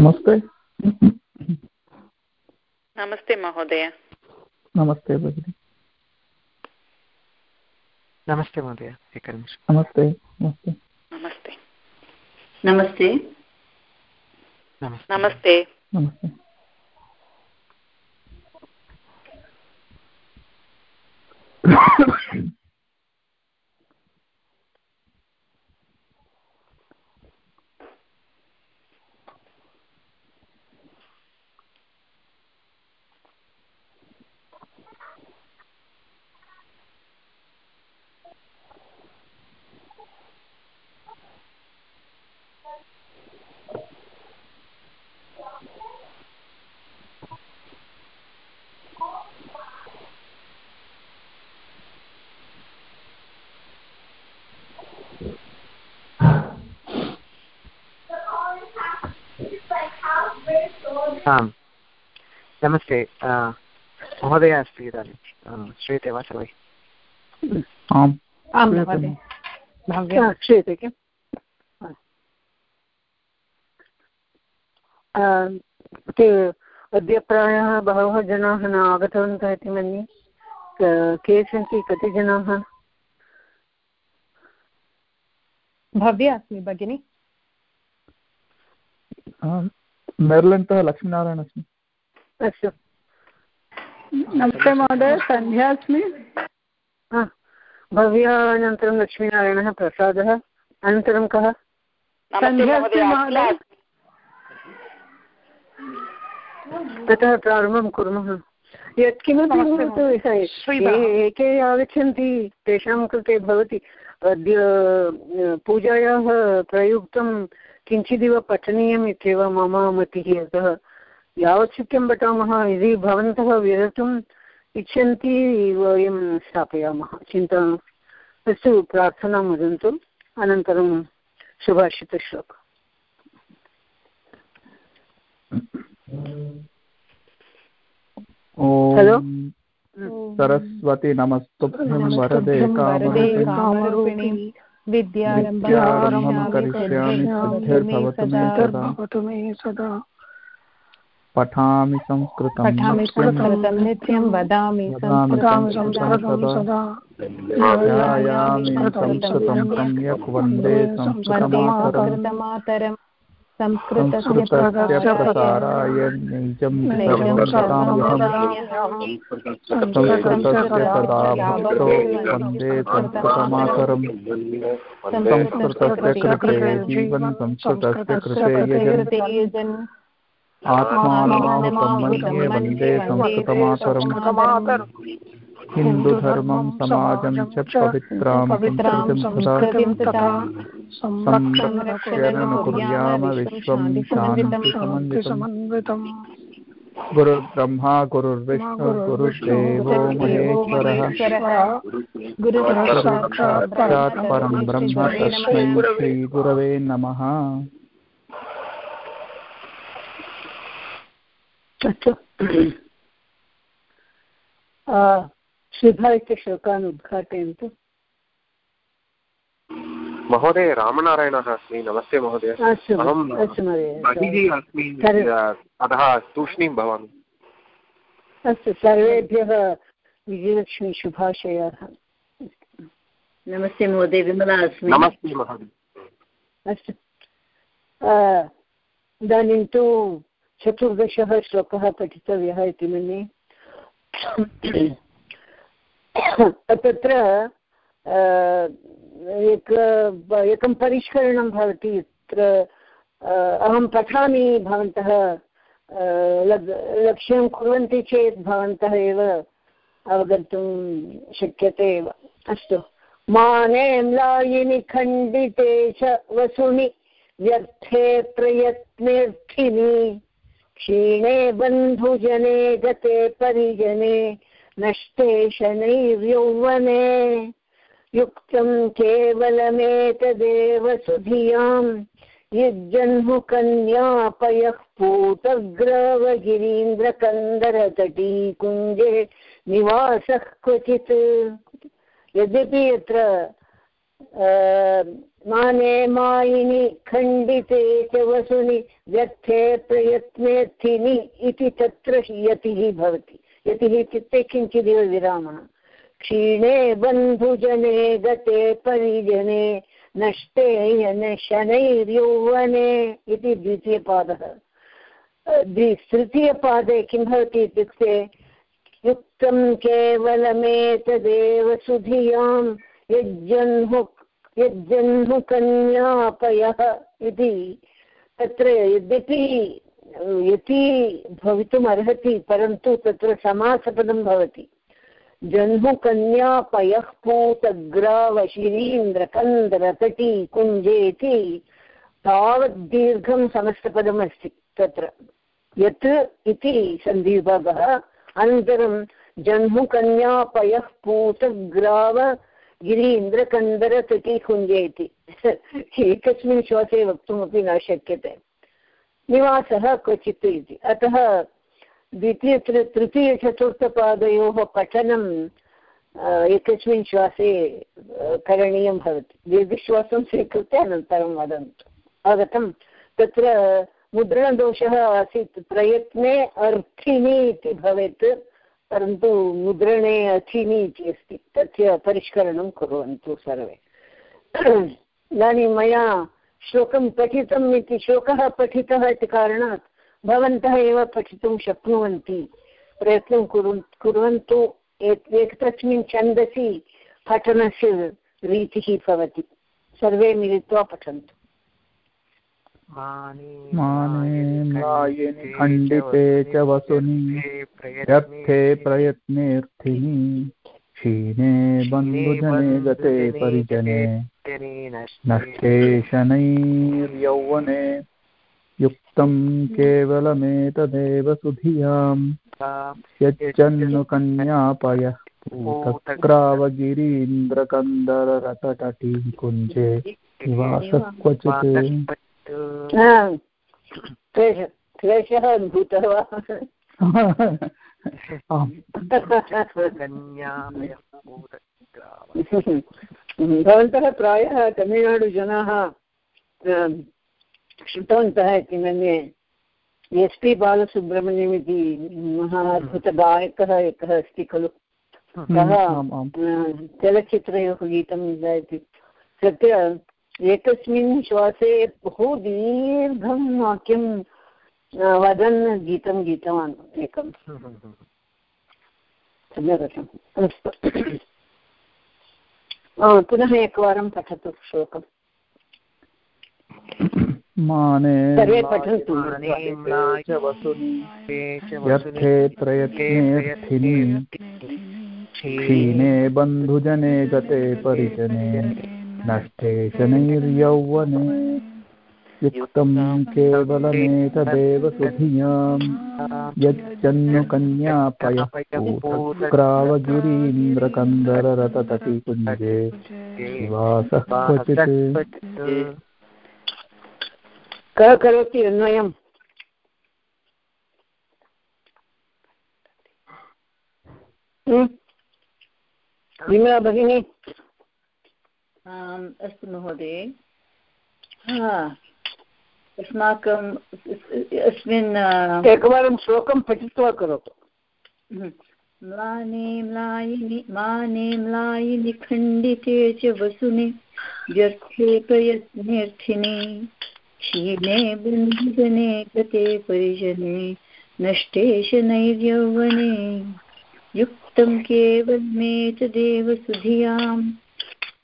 नमस्ते। नमस्ते महोदय। नमस्ते भगिनि। नमस्ते महोदय एकनिमिषं नमस्ते। नमस्ते। नमस्ते। नमस्ते। नमस्ते। नमस्ते। आम् नमस्ते महोदय अस्ति इदानीं श्रूयते वा सर्वैः? आम्। आं महोदय। भव्या। श्रूयते किम् ते अद्य प्रायः बहवः जनाः न आगतवन्तः इति मन्ये। के सन्ति कति जनाः? भव्या अस्मि भगिनि। मेर्लेण्ड्तः लक्ष्मीनारायण अस्मि। अस्तु। नमस्ते महोदय सन्ध्या अस्मि। भव्या अनन्तरं लक्ष्मीनारायणः प्रसादः। अनन्तरं कः? सन्ध्या अस्मि महोदय ततः प्रारम्भं कुर्मः। यत्किमपि भवतु ये- एके आगच्छन्ति तेषां कृते भवति। अद्य पूजायाः प्रयुक्तं किञ्चिदिव पठनीयम् इत्येव मम मतिः अतः यावत् शक्यं पठामः यदि भवन्तः विरतुम् इच्छन्ति वयं स्थापयामः। चिन्ता अस्तु प्रार्थनां वदन्तु। अनन्तरं सुभाषितश्लोक Hello? ॐ सरस्वती नमस्तुभ्यं वरदे कामरूपिणि मे सदा। पठामि संस्कृतं पठामि नित्यं। संस्कृतं नित्यं वदामि वदामि संस्कृतं संस्कृतं सदा सदा। ध्यायामि संस्कृतं सम्यक् वंदे संस्कृतमातरं संस्कृतस्य प्रसाराय निजं संस्कृतस्य सदा भक्तो वंदे संस्कृतमातरम् संस्कृतस्य कृते जीवन् संस्कृतस्य कृते यजन्। आत्मानमाहुतं मन्ये वंदे संस्कृतमातरम् हिन्दुधर्मं समाजं च पवित्रां संस्कृतिं संस्कृतिं तथा संरक्ष्यन् कुर्याम विश्वं शान्तिसमन्वितम् समन्वितम्। गुरुर्ब्रह्मा गुरुर्विष्णु गुरुर्देवो महेश्वरः। गुरुसाक्षात् परं ब्रह्म तस्मै श्रीगुरवे नमः। अस्तु। श्रीभारत्यश्लोकान् उद्घाटयन्तु। महोदय रामनारायणः अस्मि। नमस्ते महोदय। अस्मि। अतः तूष्णीं भवामि। अस्तु सर्वेभ्यः विजयलक्ष्मी शुभाशयाः। नमस्ते महोदय विमला अस्मि। नमस्ते महोदय। अस्तु। इदानीं तु चतुर्दशः श्लोकः पठितव्यः इति मन्ये। तत्र एक, एकं परिष्करणं भवति, यत्र अहं पठामि भवन्तः लक्ष्यं कुर्वन्ति चेत् भवन्तः एव अवगन्तुं शक्यते एव। अस्तु। माने म्लायिनि खण्डिते च वसुनि व्यर्थे प्रयत्नेऽर्थिनि क्षीणे बन्धुजने गते परिजने नष्टे शनैर्यौवने युक्तं केवलमेतदेव सुधियाँ यज्जन्मुकन्यापयः पूतग्रवगिरीन्द्रकन्दरतटीकुञ्जे निवासः क्वचित्। यद्यपि यत्र माने मायिनि खण्डिते च वसुनि व्यर्थे प्रयत्नेऽर्थिनि इति तत्र यतिः भवति। यतिः इत्युक्ते किञ्चिदिव विरामः। क्षीणे बन्धुजने गते परिजने, नष्टे यन शनैर्यौवने इति द्वितीयपादः। तृतीयपादे किं भवति इत्युक्ते, युक्तं केवलमेतदेव सुधियाँ यज्जन्मु यज्जन्मुकन्यापयः इति। तत्र यद्यपि यति भवितुम् अर्हति, परन्तु तत्र समासपदं भवति। जह्नुकन्यापयः पूतग्रावशिरीन्द्रकन्दरतटी कुञ्जेति तावत् दीर्घं समस्तपदमस्ति तत्र। यत् इति सन्धिविभागः। अनन्तरं जह्नुकन्यापयः पूतग्राव गिरीन्द्रकन्दरतटीकुञ्जे इति एकस्मिन् श्वासे वक्तुमपि न शक्यते। निवासः क्वचित् इति। अतः द्वितीय तृतीयचतुर्थपादयोः पठनं एकस्मिन् श्वासे करणीयं भवति। दीर्घश्वासं स्वीकृत्य अनन्तरं वदन्तु। आगतं तत्र मुद्रणदोषः आसीत्। प्रयत्ने अर्थिनि इति भवेत्, परन्तु मुद्रणे अथिनि इति अस्ति। तस्य परिष्करणं कुर्वन्तु सर्वे। इदानीं मया श्लोकं पठितम् इति श्लोकः पठितः इति कारणात् भवन्तः एव पठितुं शक्नुवन्ति। प्रयत्नं कुर्वन् कुर्वन्तु। एकस्मिन् छन्दसि पठनस्य रीतिः भवति। सर्वे मिलित्वा पठन्तु। खण्डिते च वसुनि यत्थे प्रयत्नेऽर्थिनि क्षीणे बन्धुजने गते परिजने। नष्टे शनैर्यौवने युक्तं केवलमेतदेव सुधियाँ यच्चन्नुकन्यापयः पूतक्रावगिरीन्द्रकन्दररतटटी कुञ्जे निवासः क्वचित् क्लेशः अनुभूतः वा? भवन्तः प्रायः तमिळ्नाडुजनाः श्रुतवन्तः इति मन्ये एस् पि बालसुब्रह्मण्यम् इति महा अद्भुतगायकः एकः अस्ति खलु। सः चलच्चित्रयोः गीतं गायति। तत्र एकस्मिन् श्वासे बहु दीर्घं वाक्यं वदन् गीतं गीतवान् एकं सम्यगतम् अस्तु। पुनः एकवारं पठतु श्लोकम् माने सर्वे पठन्तु व्यर्थे प्रयत्नेऽर्थिनि क्षीणे बन्धुजने गते परिजने नष्टे शनैर्यौवने युक्तं केवलमेतदेव सुधियाँ यच्चन्नुकन्यापयः पूतक्रावगिरीन्द्रकन्दररततटिकुञ्जे निवासः क्वचित् कः करोति अन्वयम्। विमला भगिनी। अस्तु महोदय। अस्माकम् अस्मिन् एकवारं श्लोकं पठित्वा करोतु। म्लाने म्लायिनि माने म्लायिनि खण्डिते च वसुनि व्यर्थे प्रयत्नेऽर्थिने क्षीणे बन्धुजने गते परिजने नष्टे शनैर्यौवने युक्तं केवलमेतदेव सुधियाम्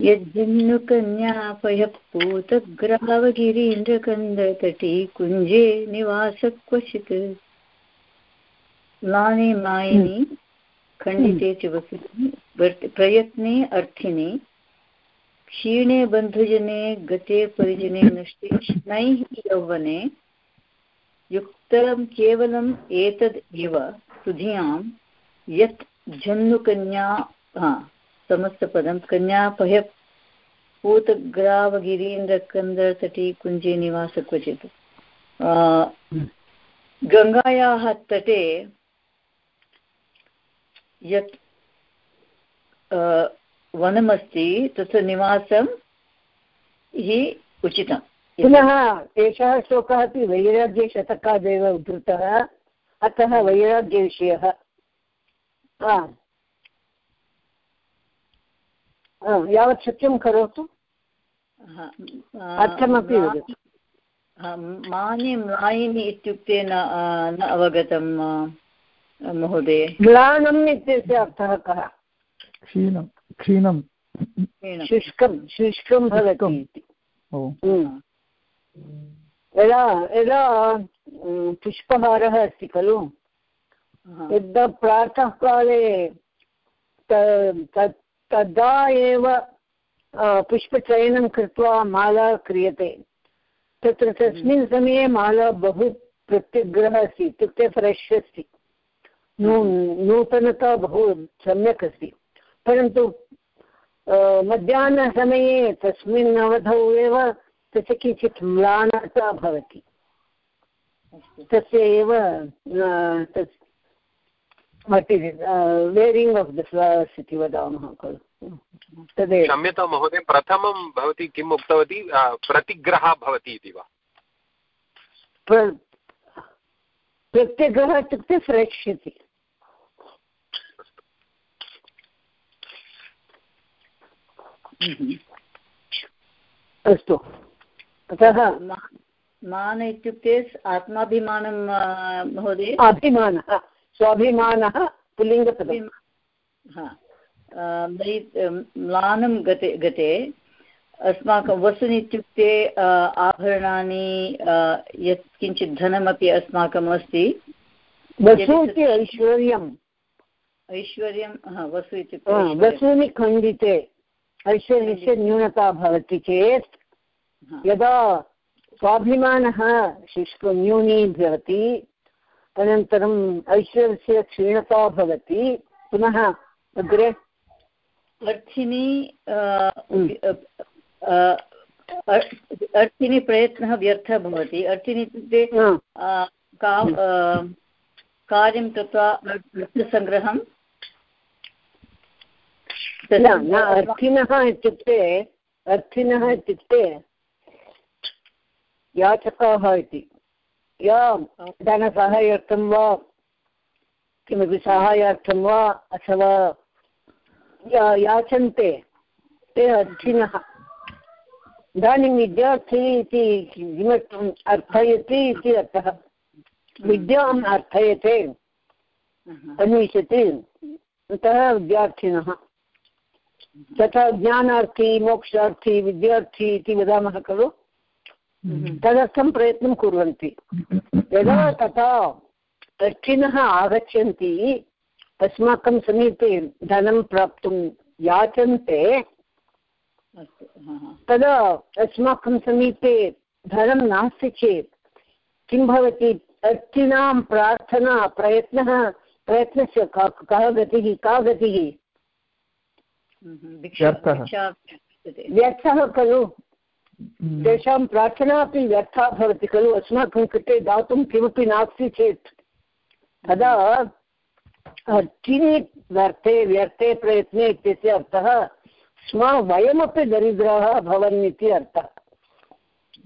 यज्जन्नुकन्यापयः पूतग्रावगिरीन्द्रकन्दतटी कुञ्जे निवास क्वचित् म्लाने मायिनि खण्डिते च वसति प्रयत्ने अर्थिने क्षीणे बन्धुजने गते परिजने नष्टे नैः यौवने युक्तं केवलम् एतद् एव सुधियाँ यत् जन्नुकन्या समस्तपदं कन्यापय पूतग्रावगिरीन्द्रकन्दरतटी कुञ्जे निवास क्वचित्। गङ्गायाः तटे यत् वनमस्ति तत्र निवासं उचितम् पुनः एषः श्लोकः अपि वैराग्यशतकादेव उद्धृतः। अतः वैराग्यविषयः। यावत् शक्यं करोतु। अर्थमपि वदतु। मानि म्लायिनि इत्युक्ते न न अवगतं महोदय? म्लानम् इत्यस्य अर्थः कः? क्षीणं क्षीणं। शुष्कं शुष्कं भवति हम्म। यदा यदा पुष्पहारः अस्ति खलु? यदा प्रातःकाले तदा एव पुष्पचयनं कृत्वा माला क्रियते। तत्र तस्मिन् समये माला बहु प्रत्यग्रः अस्ति इत्युक्ते फ्रेश् अस्ति। नू नूतनता बहु सम्यक् अस्ति। परन्तु मध्याह्नसमये तस्मिन् अवधौ एव तस्य किञ्चित् म्लानता भवति। तस्य एव वेरिङ्ग् आफ् द फ्लवर्स् इति वदामः खलु तदेव क्षम्यतां महोदय प्रथमं भवती किम् उक्तवती? प्रतिग्रहः भवति इति वा? प्रत्यग्रहः इत्युक्ते फ्रेश् इति अस्तु। अतः मान इत्युक्ते आत्माभिमानं महोदय? अभिमानः। स्वाभिमानः पुल्लिङ्गपदं म्लानं गते गते अस्माकं वस्तूनि इत्युक्ते आभरणानि यत् किञ्चित् धनमपि अस्माकम् अस्ति वसु इति ऐश्वर्यम्। ऐश्वर्यं वसु इत्युक्ते वसूनि खण्डिते। ऐश्वर्यस्य न्यूनता भवति चेत् यदा स्वाभिमानः शुष्कं न्यूनी भवति अनन्तरम् ऐश्वर्यस्य क्षीणता भवति। पुनः अग्रे अर्थिनी अर्थिनी प्रयत्नः व्यर्थः भवति। अर्थिनी इत्युक्ते का कार्यं कृत्वा अर्थसङ्ग्रहं न अर्थिनः इत्युक्ते अर्थिनः इत्युक्ते याचकाः इति। या धनसाहाय्यार्थं वा किमपि साहाय्यार्थं वा अथवा या याचन्ते ते अर्थिनः इदानीं विद्यार्थी इति किमर्थम् अर्थयति इति अर्थः। विद्याम् अर्थयते अन्विषति अतः विद्यार्थिनः। तथा ज्ञानार्थी मोक्षार्थी विद्यार्थी इति वदामः खलु। तदर्थं प्रयत्नं कुर्वन्ति। यदा तथा दक्षिणः आगच्छन्ति अस्माकं समीपे धनं प्राप्तुं याचन्ते तदा अस्माकं समीपे धनं नास्ति चेत् किं भवति? अर्थिनां प्रार्थना प्रयत्नः प्रयत्नस्य कः गतिः का गतिः? व्यर्थः खलु। तेषां प्रार्थना अपि व्यर्था भवति खलु? अस्माकं कृते दातुं किमपि नास्ति चेत्। तदा किं व्यर्थे व्यर्थे प्रयत्ने इत्यस्य अर्थः स्म वयमपि दरिद्राः भवन् इति अर्थः।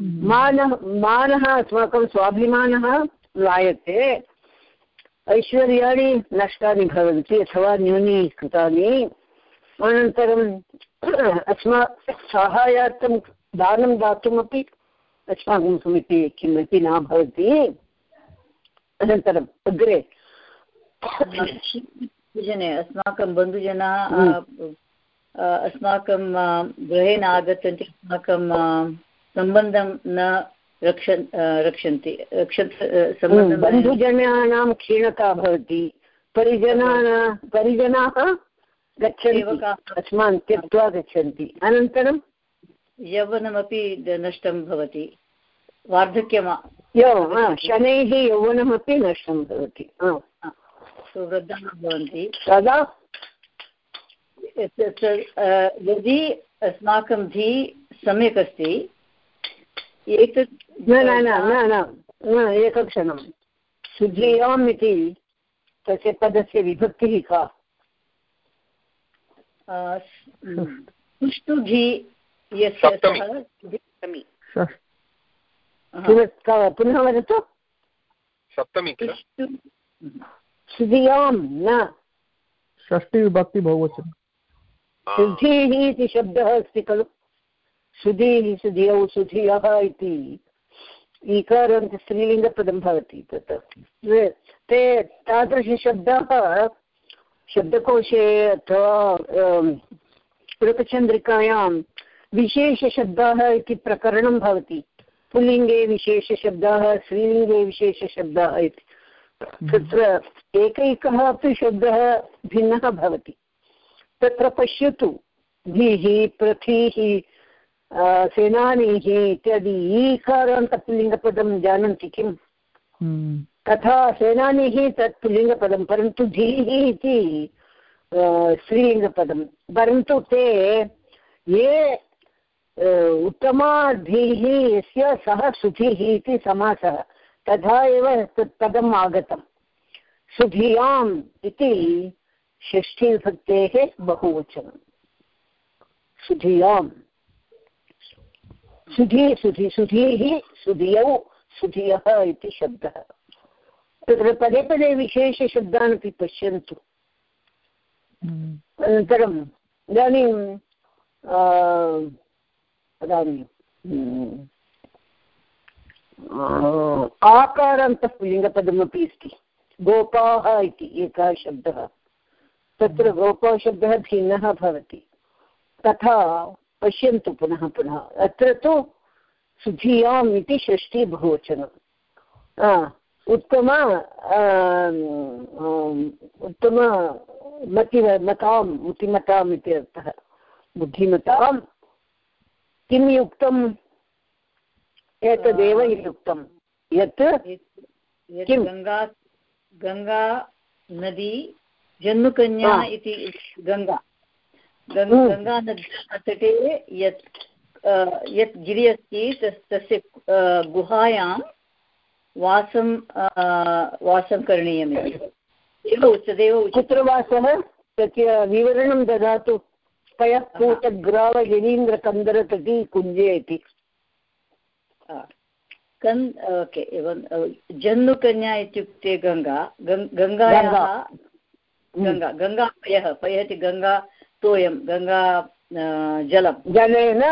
मानः मानः अस्माकं स्वाभिमानः लायते ऐश्वर्याणि नष्टानि भवन्ति अथवा न्यूनी कृतानि अनन्तरम् अस्मा साहाय्यार्थं दानं दातुमपि अस्माकं समीपे किमपि न भवति। अनन्तरम् अग्रे जने अस्माकं बन्धुजनाः हम्म। अस्माकं गृहे न आगच्छन्ति अस्माकं सम्बन्धं न रक्षन् रक्षन्ति हम्म, बन्धुजनानां क्षीणता भवति। परिजनाः परिजनाः गच्छन्ति अस्मान् त्यक्त्वा गच्छन्ति। अनन्तरं यौवनमपि नष्टं भवति। वार्धक्यं शनैः यौवनमपि नष्टं भवति वृद्धाः भवन्ति। तदा यदि अस्माकं धी सम्यक् अस्ति एतत् न न न न एकक्षणं। सुधियाम् इति तस्य पदस्य विभक्तिः का? यस्य सप्तमी। किमत्- क- पुनः वदतु? सप्तमी न। षष्टिविभक्ति बहुवचनं हा. सुधीः इति शब्दः अस्ति खलु। सुधीः सुधियौ सुधियः इति। ईकारान्त स्त्रीलिङ्गपदं भवति तत्। ते- ते तादृशशब्दाः शब्दकोशे अथवा अं, प्रकचन्द्रिकायां विशेषशब्दाः इति प्रकरणं भवति। पुल्लिङ्गे विशेषशब्दाः स्त्रीलिङ्गे विशेषशब्दाः इति। तत्र एकैकः अपि शब्दः भिन्नः भवति। तत्र पश्यतु धीः आ, सेनानीः इत्यादि ईकारान्तपुल्लिङ्गपदं जानन्ति किम्? हम्म, तथा सेनानीः तत् पुल्लिङ्गपदं परन्तु धीः इति स्त्रीलिङ्गपदं। परन्तु ते ये उत्तमाधीः यस्य सः सुधीः इति समासः। तथा एव तत् पदम् आगतं सुधियाम् इति षष्ठीविभक्तेः बहुवचनं। सुधियाम्। सुधी सुधि सुधीः सुधियौ सुधियः इति शब्दः। तत्र पदे पदे विशेषशब्दान् अपि पश्यन्तु। हम्म, अनन्तरम् इदानीं वदामि हम्म, आकारान्तः पुल्लिङ्गपदमपि अस्ति। गोपाः इति एकः शब्दः। तत्र गोपाशब्दः भिन्नः भवति। तथा पश्यन्तु पुनः पुनः। अत्र तु सुधियाम् इति षष्ठी बहुवचनम् उत्तम आम्, आम्, उत्तम मति मताम् बुद्धिमताम् इति अर्थः। बुद्धिमतां किं युक्तम् एतदेव युक्तं यत्? किम्? गङ्गा गङ्गा नदी जन्नुकन्या हा. इति गङ्गा। गङ्- हम्म. गङ्गानद्याः तटे यत् यत् गिरि अस्ति तस् तस्य गुहायां वासं वासं करणीयमिति एव उच्- तदेव कुत्र वासः? तस्य विवरणं ददातु। पयः पूतग्रावगिरीन्द्रकन्दरतटी कुञ्जे इति कन् ओके एवं जन्नुकन्या इत्युक्ते गङ्गा गङ्गायाः गङ्गा. गङ्गा पयः पयः इति गङ्गा तोयं गङ्गा जलं। जलेन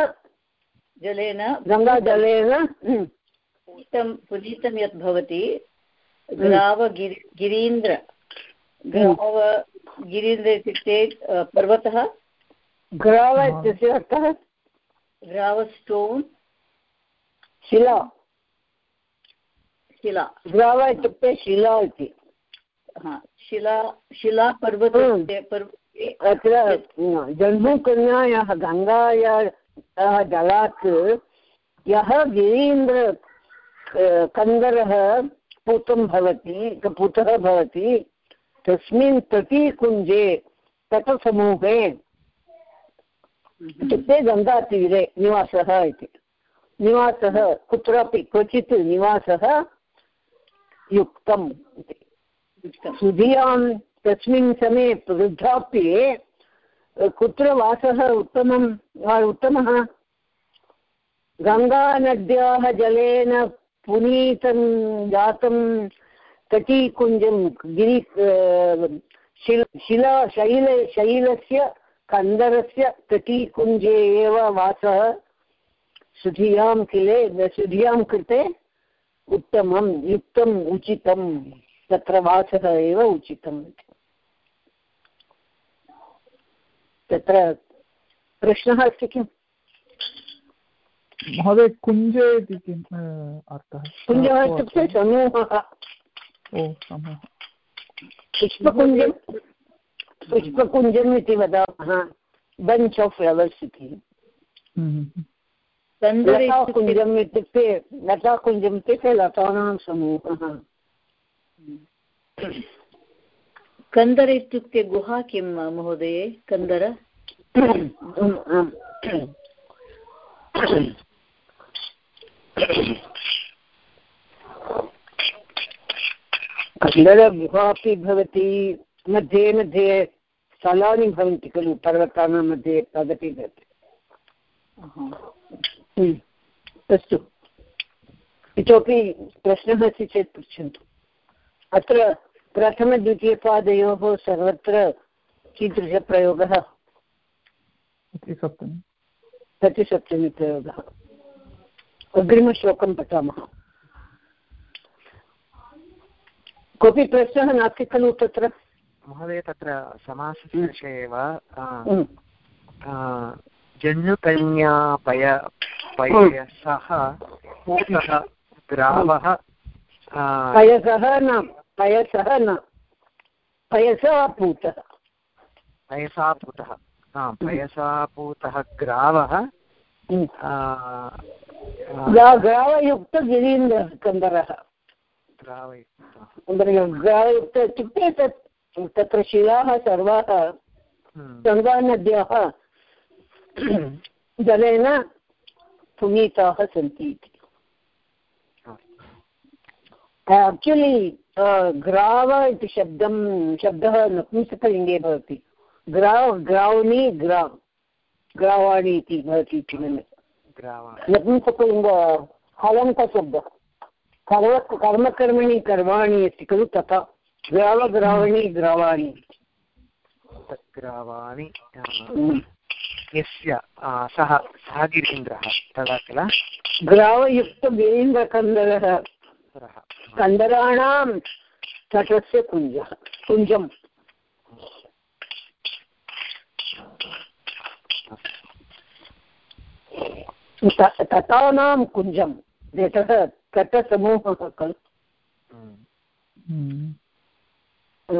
जलेन गङ्गाजलेन हम्म, पुनीतं पुनीतं यत् भवति ग्रावगिरि गिरीन्द्र। ग्राव गिरीन्द्र इत्युक्ते पर्वतः। ग्राव इत्यस्य अर्थः ग्राव स्टोन् शिला शिला ग्राव इत्युक्ते शिला इति शिला शिला पर्वतस्य अत्र जह्नुकन्यायाः गङ्गायाः जलात् यः गिरीन्द्र कन्दरः पूतं भवति पूतः भवति तस्मिन् तटीकुञ्जे तटसमूहे इत्युक्ते गङ्गातीरे निवासः इति. निवासः कुत्रापि क्वचित् निवासः युक्तम् इति. सुधियाँ तस्मिन् समये वृद्धाप्ये कुत्र वासः उत्तमं उत्तमः? गङ्गानद्याः जलेन पुनीतं जातं तटीकुञ्जं गिरि शिल शिला शैल शैलस्य कन्दरस्य तटीकुञ्जे एव वासः। सुधियाँ किले सुधियाँ कृते उत्तमं युक्तम् उचितं। तत्र वासः एव उचितम् तत्र प्रश्नः अस्ति किम्? महोदय कुञ्जे इति किम् अर्थः? कुञ्जः इत्युक्ते समूहः। पुष्पकुञ्जं पुष्पकुञ्जम् इति वदामः। बञ्च् आफ् फ्लवर्स् इति लताकुञ्जम् इत्युक्ते लताकुञ्जम् इत्युक्ते लतानां समूहः। कन्दर इत्युक्ते गुहा किं महोदये? कन्दर। अपि भवति मध्ये मध्ये स्थलानि भवन्ति खलु पर्वतानां मध्ये तदपि हम्म। अस्तु इतोपि प्रश्नः अस्ति चेत् पृच्छन्तु अत्र प्रथमद्वितीयपादयोः सर्वत्र कीदृशप्रयोगः प्रतिसप्तमीप्रयोगः अग्रिमश्लोकं पठामः कोऽपि प्रश्नः नास्ति खलु तत्र महोदय तत्र समासस्य विषये एव आ, हम्म। आ, पय पयसः पूतः ग्रावः पयसः न पयसः न पयसा पूतः पयसा पूतः पयसा पूतः ग्रावः हम्म। ग्रावयुक्तगिरीन्द्रकन्दरः। ग्रावयुक्तः। ग्रावयुक्त इत्युक्ते तत् तत्र शिलाः सर्वाः हम्म, गङ्गानद्याः जलेन पुनीताः सन्ति इति। आक्चुलि ग्राव इति शब्दं शब्दः नपुंसकलिङ्गे भवति। ग्राव् ग्राव्णी ग्राव्। ग्रावाणि इति भवति इति मन्ये। नपुंसकलिङ्ग हलन्तशब्दः। कर्म कर्मकर्मणि कर्माणि अस्ति खलु तथा। ग्रावग्रावणि ग्रावाणि ग्रावाणि। यस्य सः सः गिरीन्द्रः तदा किल ग्रावयुक्तवीरेन्द्रकन्दरः कन्दराणां तटस्य कुञ्जः कुञ्जम् तटानां कुञ्जं यतः तटसमूहः खलु।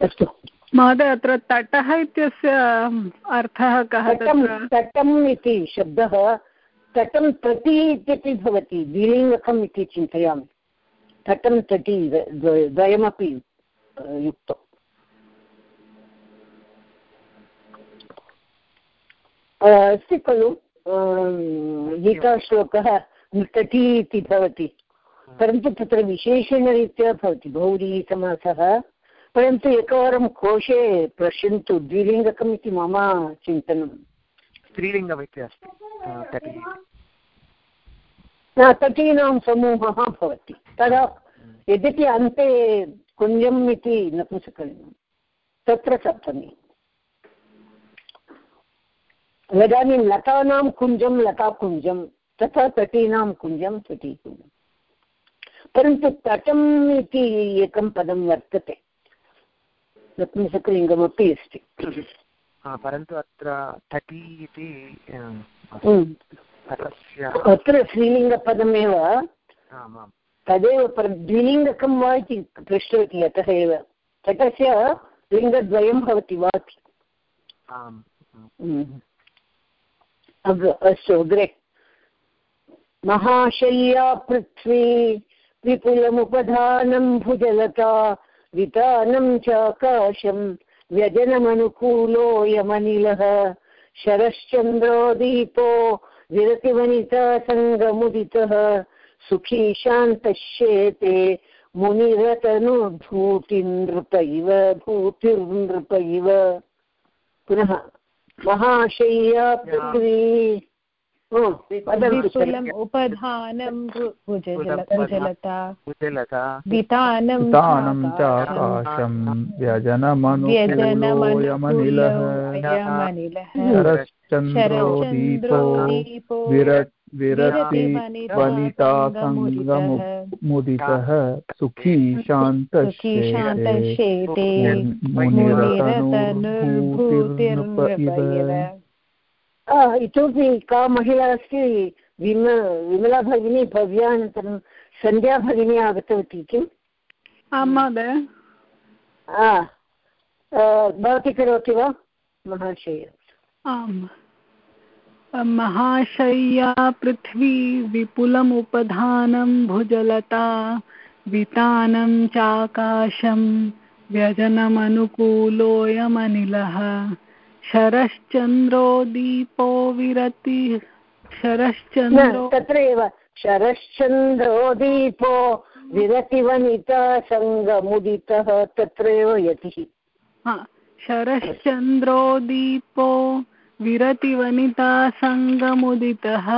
अस्तु। महोदय अत्र तटः इत्यस्य अर्थः कः तटम् इति शब्दः तटं तटि इत्यपि भवति द्विलिङ्गकम् इति चिन्तयामि। तटं तटि द्वयमपि युक्तम्। अस्ति खलु गीताश्लोकः तटि इति भवति। परन्तु तत्र विशेषणरीत्या भवति बहुव्रीहि समासः। परन्तु एकवारं कोशे पश्यन्तु द्विलिङ्गकम् इति मम चिन्तनं स्त्रीलिङ्गमिति अस्ति। न तटीनां समूहः भवति। तदा यद्यपि अन्ते कुञ्जम् इति नपुंसकलिङ्गं तत्र सप्तमी। इदानीं लतानां कुञ्जं लताकुञ्जं तथा तटीनां कुञ्जं तटीकुञ्जं परन्तु तटम् इति एकं पदं वर्तते। नपुंसकलिङ्गमपि अस्ति। परन्तु अत्र तटी इति अत्र स्त्रीलिङ्गपदमेव। तदेव पर द्विलिङ्गकं वा इति पृष्टवती अतः एव। तटस्य लिङ्गद्वयं भवति वा इति। अस्तु अग्रे। महाशय्या पृथ्वी विपुलमुपधानं भुजलता, वितानं चाकाशं व्यजनमनुकूलोऽयमनिलः। शरश्चन्द्रो दीपो विरतिवनिता सङ्गमुदितः सुखी शान्तश्येते मुनिरतनुभूतिनृप इव भूतिर्नृप इव पुनः महाशय्या पृथ्वी। विपुलम् उपधानं भुजलता वितानं शरश्चन्द्रो दीपो विरति वनिता सङ्गमुदितः सुखी शान्तशेते मुनिरतनुर्भूतिर्नृप मुनिरतनुर्भूतिर्नृप इव। इतोपि का महिला अस्ति? विम विमला भगिनी भव्यानन्तरं सन्ध्या भगिनी आगतवती किम् आं महोदय भवती करोति वा? महाशय आम्। महाशय्या पृथ्वी विपुलमुपधानं भुजलता वितानं चाकाशं व्यजनमनुकूलोऽयमनिलः। शरश्चन्द्रो दीपो विरति। शरश्चन्द्रो तत्र एव शरश्चन्द्रो दीपो विरतिवनिता सङ्गमुदितः तत्र एव यतिः शरश्चन्द्रो दीपो विरतिवनिता सङ्गमुदितः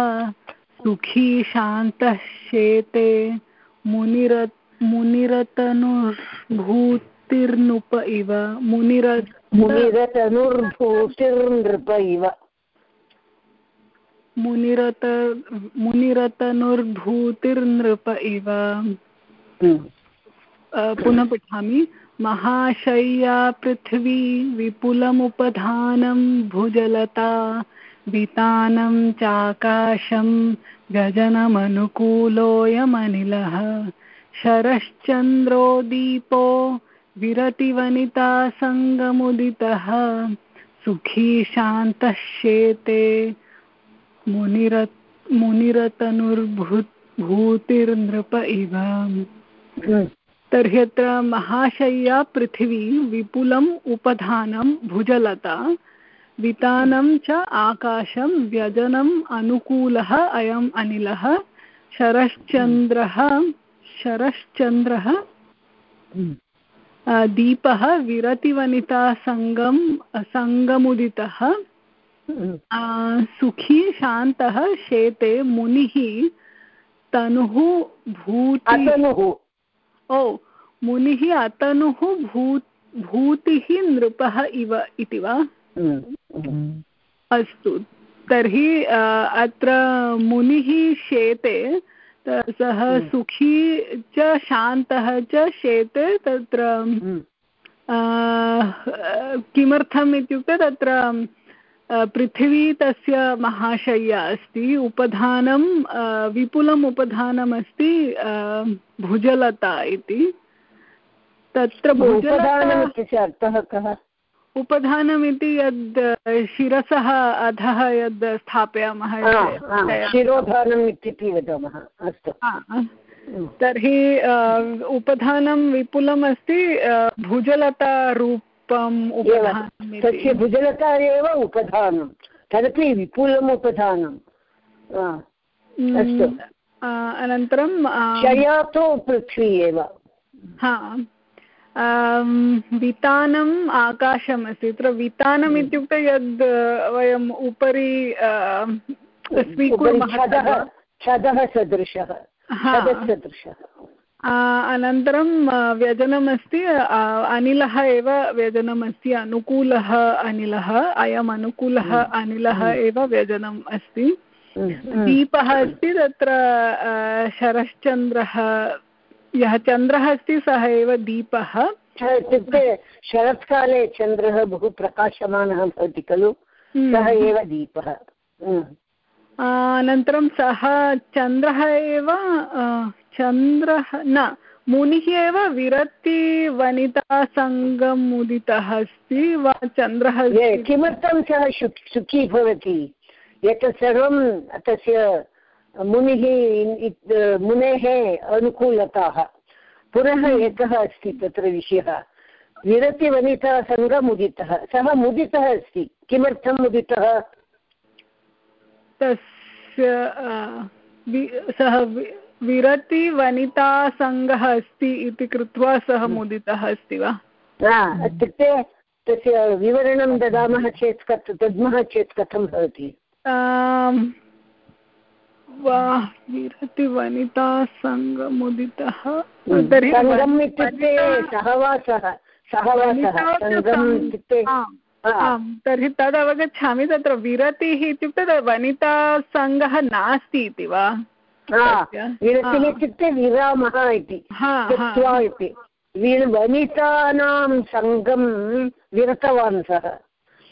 सुखी शान्तः शेते। मुनिरत् मुनिरतनुभूतिर्नुप इव मुनिरत् मुनिरतनुर्भूतिर्नृप इव मुनिरत मुनिरतनुर्भूतिर्नृप इव। पुनः पठामि महाशय्या पृथ्वी विपुलमुपधानं भुजलता वितानं चाकाशं गजनमनुकूलोऽयमनिलः शरश्चन्द्रो दीपो विरतिवनिता सङ्गमुदितः सुखी शान्तः शेते मुनिरत् मुनिरतनुर्भू भूतिर्नृप इव हम्म। तर्हि अत्र महाशय्या पृथिवी विपुलम् उपधानं भुजलता वितानं च आकाशं व्यजनम् अनुकूलः अयम् अनिलः शरश्चन्द्रः शरश्चन्द्रः। अ, दीपः विरतिवनिता सङ्गम् सङ्गमुदितः हम्म। सुखी शान्तः शेते मुनिः तनुः भूति ओ मुनिः अतनुः भू भूतिः नृपः इव इति वा हम्म। अस्तु तर्हि अत्र मुनिः शेते सः सुखी च शान्तः च शेते तत्र हम्म। किमर्थम् इत्युक्ते तत्र पृथिवी तस्य महाशय्या अस्ति उपधानं विपुलम् उपधानमस्ति भुजलता इति। तत्र भुजलता अर्थः कः? उपधानमिति यद् शिरसः अधः यद् स्थापयामः शिरोधानम् इत्यपि वदामः अस्तु। तर्हि उपधानं विपुलम् अस्ति भुजलतारूपम् तस्य भुजलता एव उपधानं तदपि विपुलम् उपधानं। Mm, अस्तु। अनन्तरं शया तु पृथ्वी एव। हा। वितानम् आकाशमस्ति। तत्र वितानम् इत्युक्ते यद् वयम् उपरि स्वीकुर्मः छदः सदृशः अनन्तरं व्यजनमस्ति अनिलः एव व्यजनमस्ति अनुकूलः अनिलः अयम् अनुकूलः अनिलः एव व्यजनम् अस्ति। हम्म। दीपः अस्ति तत्र शरश्चन्द्रः यः चन्द्रः अस्ति सः एव दीपः। इत्युक्ते शरत्काले चन्द्रः बहु प्रकाशमानः भवति खलु। सः एव दीपः। हम्म। अनन्तरं सः चन्द्रः एव चन्द्रः न मुनिः एव विरतिवनितासङ्गमुदितः अस्ति वा चन्द्रः? किमर्थं सः सुखी भवति? एतत् सर्वं तस्य मुनिः मुनेः अनुकूलताः। पुनः एकः अस्ति तत्र विषयः। विरतिवनिता सङ्गमुदितः सः मुदितः अस्ति। किमर्थं मुदितः? तस्य सः विरतिवनितासङ्गः अस्ति इति कृत्वा सः मुदितः अस्ति वा? इत्युक्ते तस्य विवरणं ददामः चेत् कथ दद्मः चेत् कथं भवति? आम्, वा विरतिवनितासङ्गमुदितः तर्हि सङ्गम् इत्युक्ते सहवासः सहवासः सङ्गम् इत्युक्ते आम्, तर्हि तद् अवगच्छामि तत्र विरतिः इत्युक्ते वनितासङ्गः नास्ति इति वा? विरतिः इत्युक्ते विरामः इति इति। वनितानां सङ्गं विरतवान् सः।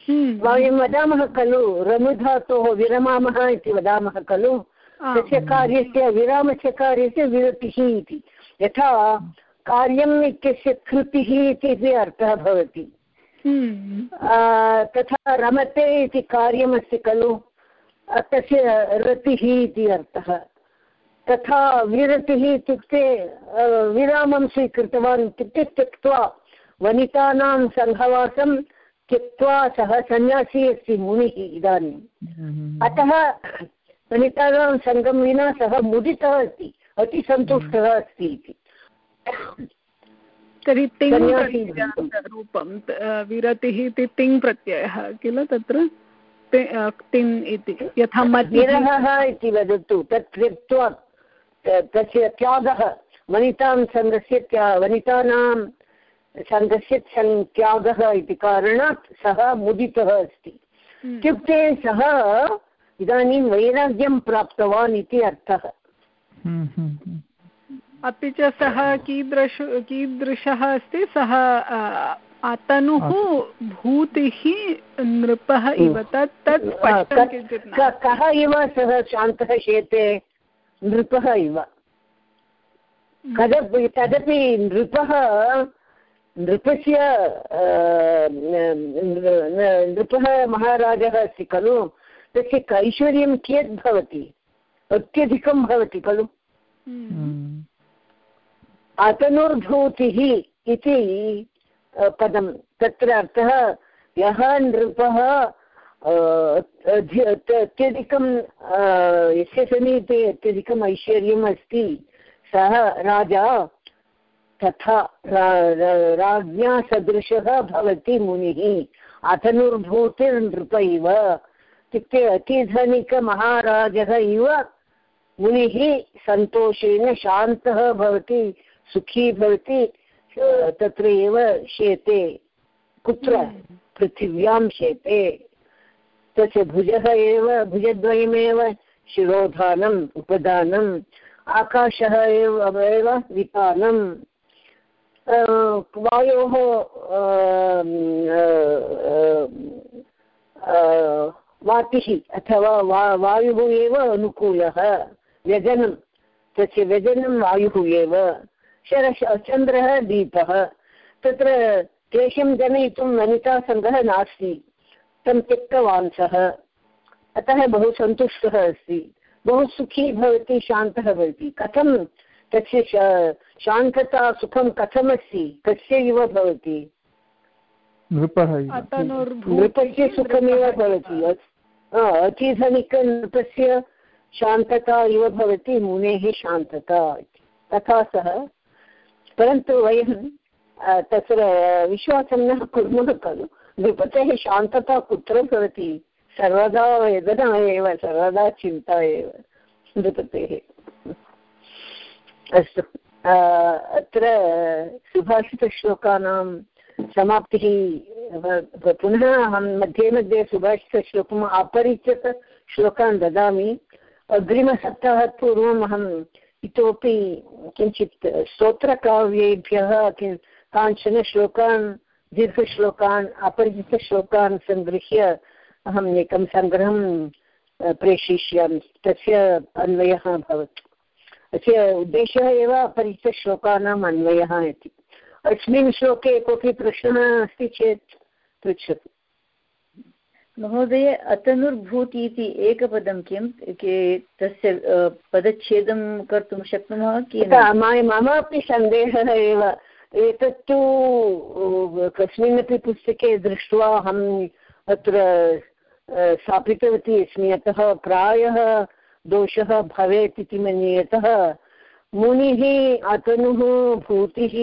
हम्म, वयं वदामः खलु रमुधातोः विरमामः इति वदामः खलु। तस्य कार्यस्य विरामस्य कार्यस्य विरतिः इति। यथा कार्यम् इत्यस्य कृतिः इति अर्थः भवति। हम्म, तथा रमते इति कार्यमस्ति खलु। तस्य रतिः इति अर्थः। तथा विरतिः इत्युक्ते विरामं स्वीकृतवान् इत्युक्ते त्यक्त्वा वनितानां सङ्घवासं त्यक्त्वा सः सन्न्यासी अस्ति मुनिः इदानीम्। अतः वनितानां सङ्गं विना सः मुदितः अस्ति अतिसन्तुष्टः अस्ति इति। तर्हि तिङ् अ, विरतिः इति तिङ् प्रत्ययः किल तत्र? क्तिन् इति यथा मतिः। विरहः इति वदतु तत् त्यक्त्वा तस्य त्यागः वनितां सङ्घस्य त्या वनितानां सङ्घस्य त्यागः इति कारणात् सः मुदितः अस्ति। हम्म। इत्युक्ते सः इदानीं वैराग्यं प्राप्तवान् इति अर्थः। हम्म, हम्म, हम्म। अपि च सः कीदृश कीदृशः अस्ति सः अतनुः भूतिः नृपः इव तत् तत् क- इव सः शान्तः शेते? नृपः इव। कदपि तदपि नृपः नृपस्य नृपः महाराजः अस्ति खलु? तस्य ऐश्वर्यं कियत् भवति? अत्यधिकं भवति खलु। हम्म। अतनुर्भूतिः इति पदं। तत्र अर्थः यः नृपः अत्यधिकं यस्य समीपे अत्यधिकम् ऐश्वर्यम् अस्ति सः राजा तथा राज्ञा सदृशः भवति मुनिः। अतनुर्भूतिर्नृप इव। इत्युक्ते अतिधनिकमहाराजः इव मुनिः सन्तोषेण शान्तः भवति सुखी भवति तत्र एव शेते कुत्र? पृथिव्यां शेते। तस्य भुजः एव भुजद्वयमेव शिरोधानम् उपधानम् आकाशः एव एव वितानम्। वायोः वातिः अथवा वा वायुः एव अनुकूलः। व्यजनं तस्य व्यजनं वायुः एव। शर चन्द्रः दीपः। तत्र क्लेशं जनयितुं वनितासङ्घः नास्ति। तं त्यक्तवान् सः अतः बहु सन्तुष्टः अस्ति। बहु सुखी भवति शान्तः भवति। कथं? तस्य शा- शान्तता सुखं कथमस्ति? कस्य इव भवति? नृपः नृपस्य सुखमेव भवति। अतिधनिकनृपस्य शान्तता इव भवति, मुनेः शान्तता तथा सः परन्तु वयं तत्र विश्वासं न कुर्मः खलु। नृपतेः शान्तता कुत्र भवति? सर्वदा वेदना एव, सर्वदा चिन्ता एव, नृपतेः। अस्तु। अत्र सुभाषितश्लोकानां समाप्तिः पुनः अहं मध्ये मध्ये सुभाषितश्लोकम् अपरिचितश्लोकान् ददामि। अग्रिमसप्ताहात् पूर्वम् अहम् इतोपि किञ्चित् स्तोत्रकाव्येभ्यः काञ्चन श्लोकान् दीर्घश्लोकान्, अपरिचितश्लोकान् सङ्गृह्य अहम् एकं सङ्ग्रहं प्रेषयिष्यामि। तस्य अन्वयः भवति। अस्य उद्देशः एव अपरिचितश्लोकानाम् अन्वयः इति। अस्मिन् श्लोके कोऽपि प्रश्नः अस्ति चेत् पृच्छतु। महोदय अतनुर्भूति इति एकपदं किं? के- तस्य पदच्छेदं कर्तुं शक्नुमः केन तथा मा- ममापि सन्देहः एव। एतत्तु कस्मिन्नपि पुस्तके दृष्ट्वा अहम् अत्र स्थापितवती अस्मि। अतः प्रायः दोषः भवेत् इति मन्ये। यतः मुनिः अतनुः भूतिः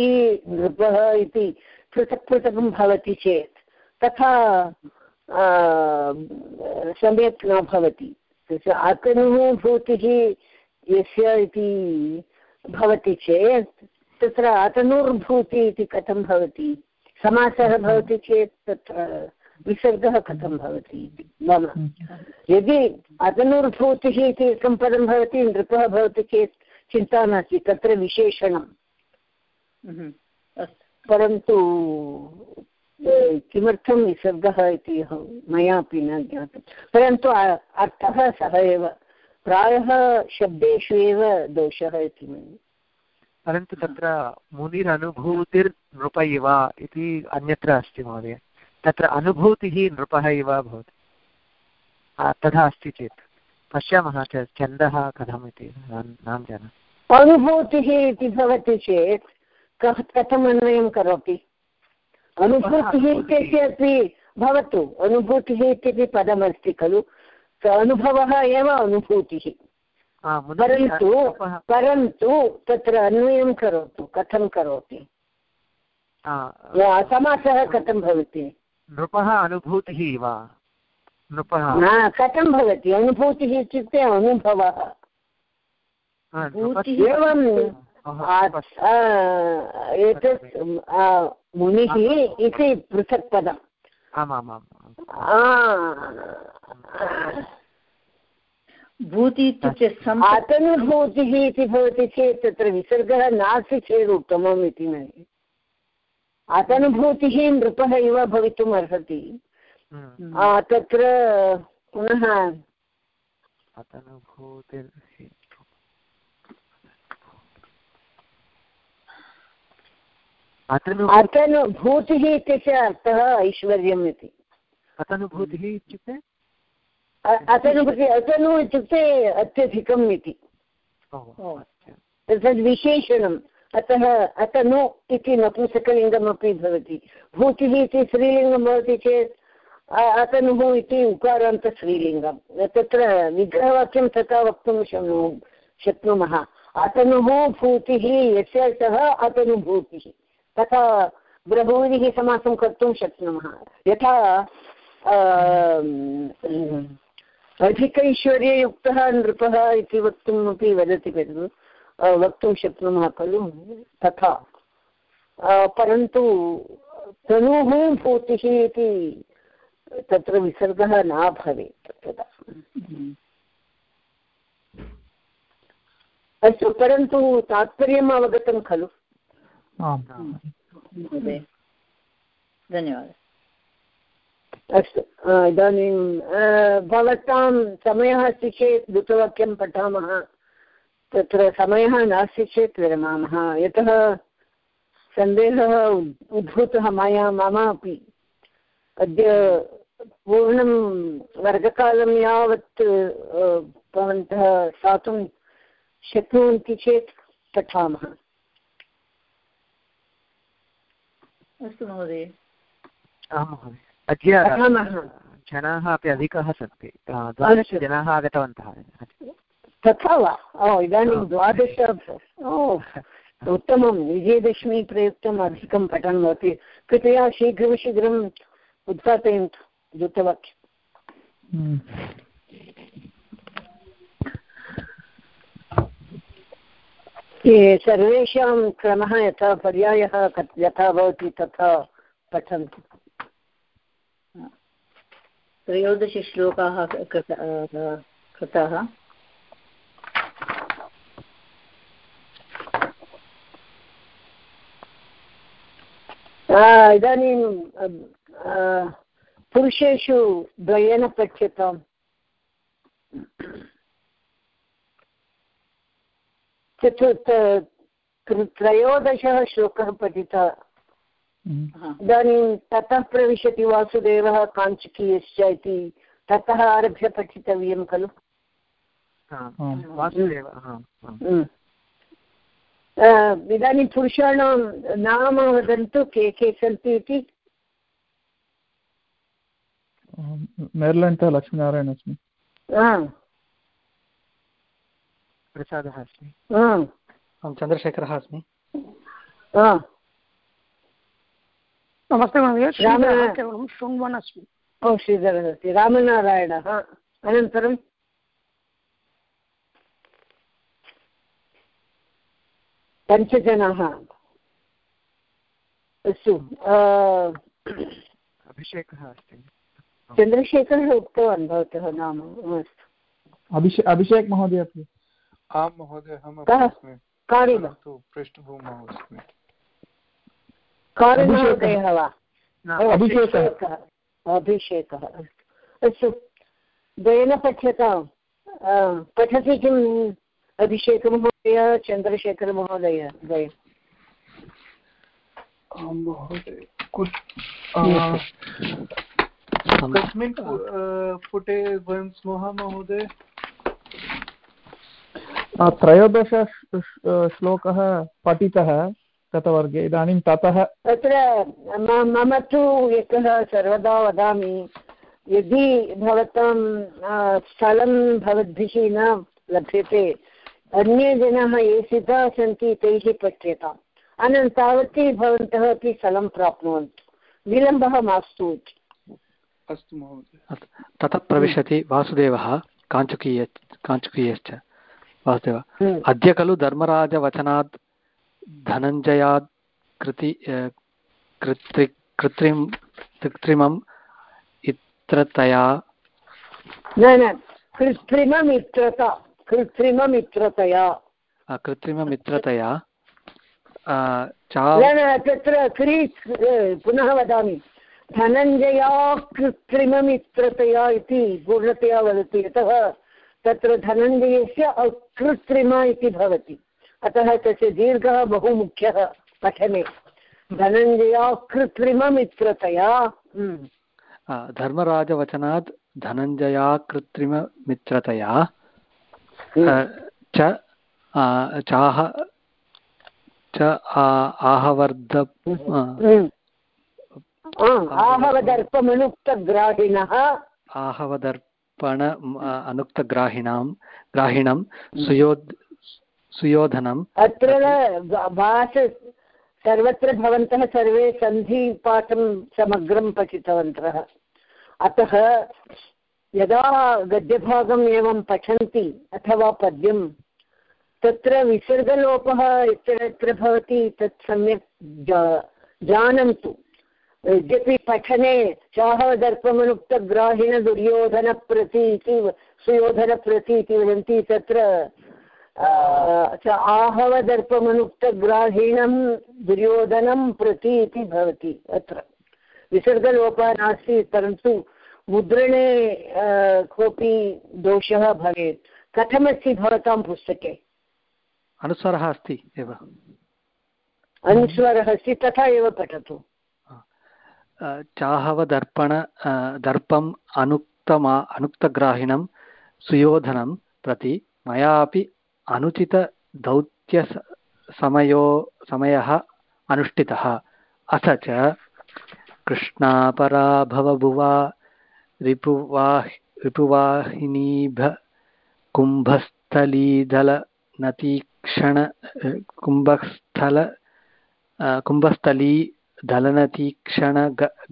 नृपः इति पृथक् पृथक् भवति चेत् तथा सम्यक् न भवति। अतनुः भूतिः यस्य इति भवति चेत् तत्र अतनुर्भूति इति कथं भवति? समासः भवति चेत् तत्र विसर्गः कथं भवति इति मम। यदि अतनुर्भूतिः इति एकं पदं भवति नृपः भवति चेत् चिन्ता नास्ति तत्र विशेषणं महोदय अस्तु। परन्तु किमर्थं विसर्गः इति अहं मयापि न ज्ञातं। परन्तु अ- अर्थः सः एव। प्रायः शब्देषु एव दोषः इति मन्ये। परन्तु तत्र मुनिरनुभूतिर्नृप इव इति अन्यत्र अस्ति महोदय। तत्र अनुभूतिः नृपः इव भवति। तथा अस्ति चेत्। पश्यामः च छन्दः कथम् इति जानामि। अनुभूतिः इति भवति चेत् कः कथम् अन्वयं करोति? अनुभूतिः इत्यस्य अपि भवतु। अनुभूतिः इत्यपि पदमस्ति खलु। अनुभवः एव अनुभूतिः। परन्तु परन्तु तत्र अन्वयं करोतु कथं करोति? समासः कथं भवति? नृपः अनुभूतिः इव नृपः। कथं भवति? अनुभूतिः इत्युक्ते अनुभवः। हा, भूतिः नृपस्य- एवं अह, नृपस्य- आ, एतत् मुनिः इति पृथक् पदम् आमामाम् भूति इत्युक्ते सम्पत् आतनुभूतिः इति भवति चेत् तत्र विसर्गः नास्ति चेत् उत्तमम् इति मन्ये। आतनुभूतिः नृपः इव भवितुम् अर्हति। हम्म। तत्र पुनः अतनुभूतिर् अतनु अतनुभूतिः इत्यस्य अर्थः ऐश्वर्यम् इति। अतनुभूतिः इत्युक्ते? अतनुभूतिः अतनु इत्युक्ते अत्यधिकम् इति। ओहो तद् विशेषणम्। अतः अतनु इति नपुंसकलिङ्गमपि भवति। भूतिः इति स्त्रीलिङ्गं भवति चेत् अतनुः इति उकारान्तस्त्रीलिङ्गं तत्र विग्रहवाक्यं तथा वक्तुं शक्नु शक्नुमः। अतनुः भूतिः यस्य सः अतनुभूतिः तथा बहुविधिः समासं कर्तुं शक्नुमः। यथा अधिकैश्वर्ययुक्तः नृपः इति वक्तुम् अपि वदति खलु। वक्तुं शक्नुमः खलु। तथा परन्तु तनुः भूतिः इति तत्र विसर्गः न भवेत् तदा। अस्तु, परन्तु तात्पर्यम् अवगतं खलु। आम्। महोदय धन्यवादः। अस्तु। इदानीं भवतां समयः अस्ति चेत् द्रुतवाक्यं पठामः। तत्र समयः नास्ति चेत् विरमामः। यतः सन्देहः उद्भूतः मया मम अपि। अद्य पूर्णं वर्गकालं यावत् भवन्तः स्थातुं शक्नुवन्ति चेत् पठामः। अस्तु महोदय। अद्य जनाः अपि अधिकाः सन्ति। द्वादशजनाः आगतवन्तः। तथा वा? ओ इदानीं द्वादश ओ उत्तमं। विजयदशमी प्रयुक्तम् अधिकं पठनं भवति। कृपया शीघ्रं शीघ्रम् उद्घाटयन्तु। द्रुतवाक्यम्। सर्वेषां क्रमः यथा पर्यायः कत्- यथा भवति तथा पठन्तु त्रयोदशश्लोकाः कृत- अ, कृताः आ, इदानीं अ, आ, पुरुषेषु द्वयेन पठ्यताम् चतुर्थ त्रयोदशः श्लोकः पठितः हम्म। हा, इदानीं ततः प्रविशति वासुदेवः काञ्चकीयश्च इति ततः आरभ्य पठितव्यं खलु हा, हा। हम्म। अ, इदानीं पुरुषाणां नाम वदन्तु के के सन्ति इति अहं लक्ष्मीनारायण अस्मि हा, प्रसादः अस्ति हा, अहं चन्द्रशेखरः अस्मि। नमस्ते महोदय केवलं शृण्वन् अस्मि। ओ श्रीधरः अस्ति। रामनारायणः। अनन्तरं पञ्चजनाः। अस्तु अभिषेकः अस्ति। चन्द्रशेखरः उक्तवान् भवतः नाम। अस्तु। अभिषेक अभिषेक् महोदय अपि आं महोदय? अस्मि कारिव परन्तु पृष्ठभूमौ अस्मि कारिमहोदयः वा ओ, अभिषेकः। अभिषेकः अभिषेकः अस्तु द्वयेन पठ्यताम् पठति किम् अभिषेकमहोदय चन्द्रशेखरमहोदय द्वयम् आं महोदय कस्मिन् पुटे वयं स्मः महोदय? त्रयोदश श्लोकः पठितः गतवर्गे। इदानीं ततः तत्र मम तु एकः सर्वदा वदामि यदि भवतां स्थलं भवद्भिः न लभ्यते अन्ये जनाः ये सिद्धाः सन्ति तैः पठ्यताम्। अनन्तरं तावती भवन्तः अपि स्थलं प्राप्नुवन्तु। विलम्बः मास्तु इति। अस्तु महोदय। ततः प्रविशति वासुदेवः काञ्चुकीय काञ्चुकीयश्च। वासुदेव। हम्म। अद्य खलु धर्मराजवचनात् धनञ्जयात् कृति कृत्रि कृत्रिं कृत्रिमम् इत्रतया। न न कृत्रिममित्रता कृत्रिममित्रतया। कृत्रिममित्रतया। तत्र क्री पुनः वदामि। धनञ्जया कृत्रिममित्रतया इति पूर्णतया वदति। यतः तत्र धनञ्जयस्य अकृत्रिम इति भवति अतः तस्य दीर्घः बहु मुख्यः पठने धनञ्जया कृत्रिममित्रतया हम्म। धर्मराजवचनात् धनञ्जया कृत्रिममित्रतया च चाह च आहवर्ध अ, हम्म। आहवदर्पमनुक्तग्राहिणः आहवदर्पण अ, अनुक्तग्राहिणां ग्राहिणं सुयोद् सुयोधनं। अत्र भाष सर्वत्र भवन्तः सर्वे सन्धिपाठं समग्रं पठितवन्तः। अतः यदा गद्यभागम् एवं पठन्ति अथवा पद्यं तत्र विसर्गलोपः यत्र यत्र भवति तत् सम्यक् जानन्तु। यद्यपि पठने चाहदर्पमनुक्तग्राहिणदुर्योधनप्रति इति सुयोधनप्रति इति वदन्ति तत्र आहवदर्पमनुक्तग्राहिणं दुर्योधनं प्रति इति भवति अत्र। विसर्गलोपः नास्ति परन्तु मुद्रणे कोऽपि दोषः भवेत्। कथमस्ति भवतां पुस्तके? अनुस्वरः अस्ति एव। अनुस्वरः अस्ति तथा एव पठतु। चाहवदर्पण दर्पम् अनुक्तमा, अनुक्तग्राहिणं सुयोधनं प्रति मयापि अनुचितदौत्यसमयो समयः अनुष्ठितः। अथ च कृष्णापरा भवभुवा रिपुवाहि रिपुवाहिनीभ कुम्भस्थलीदलनतीक्षण कुम्भस्थल कुम्भस्थली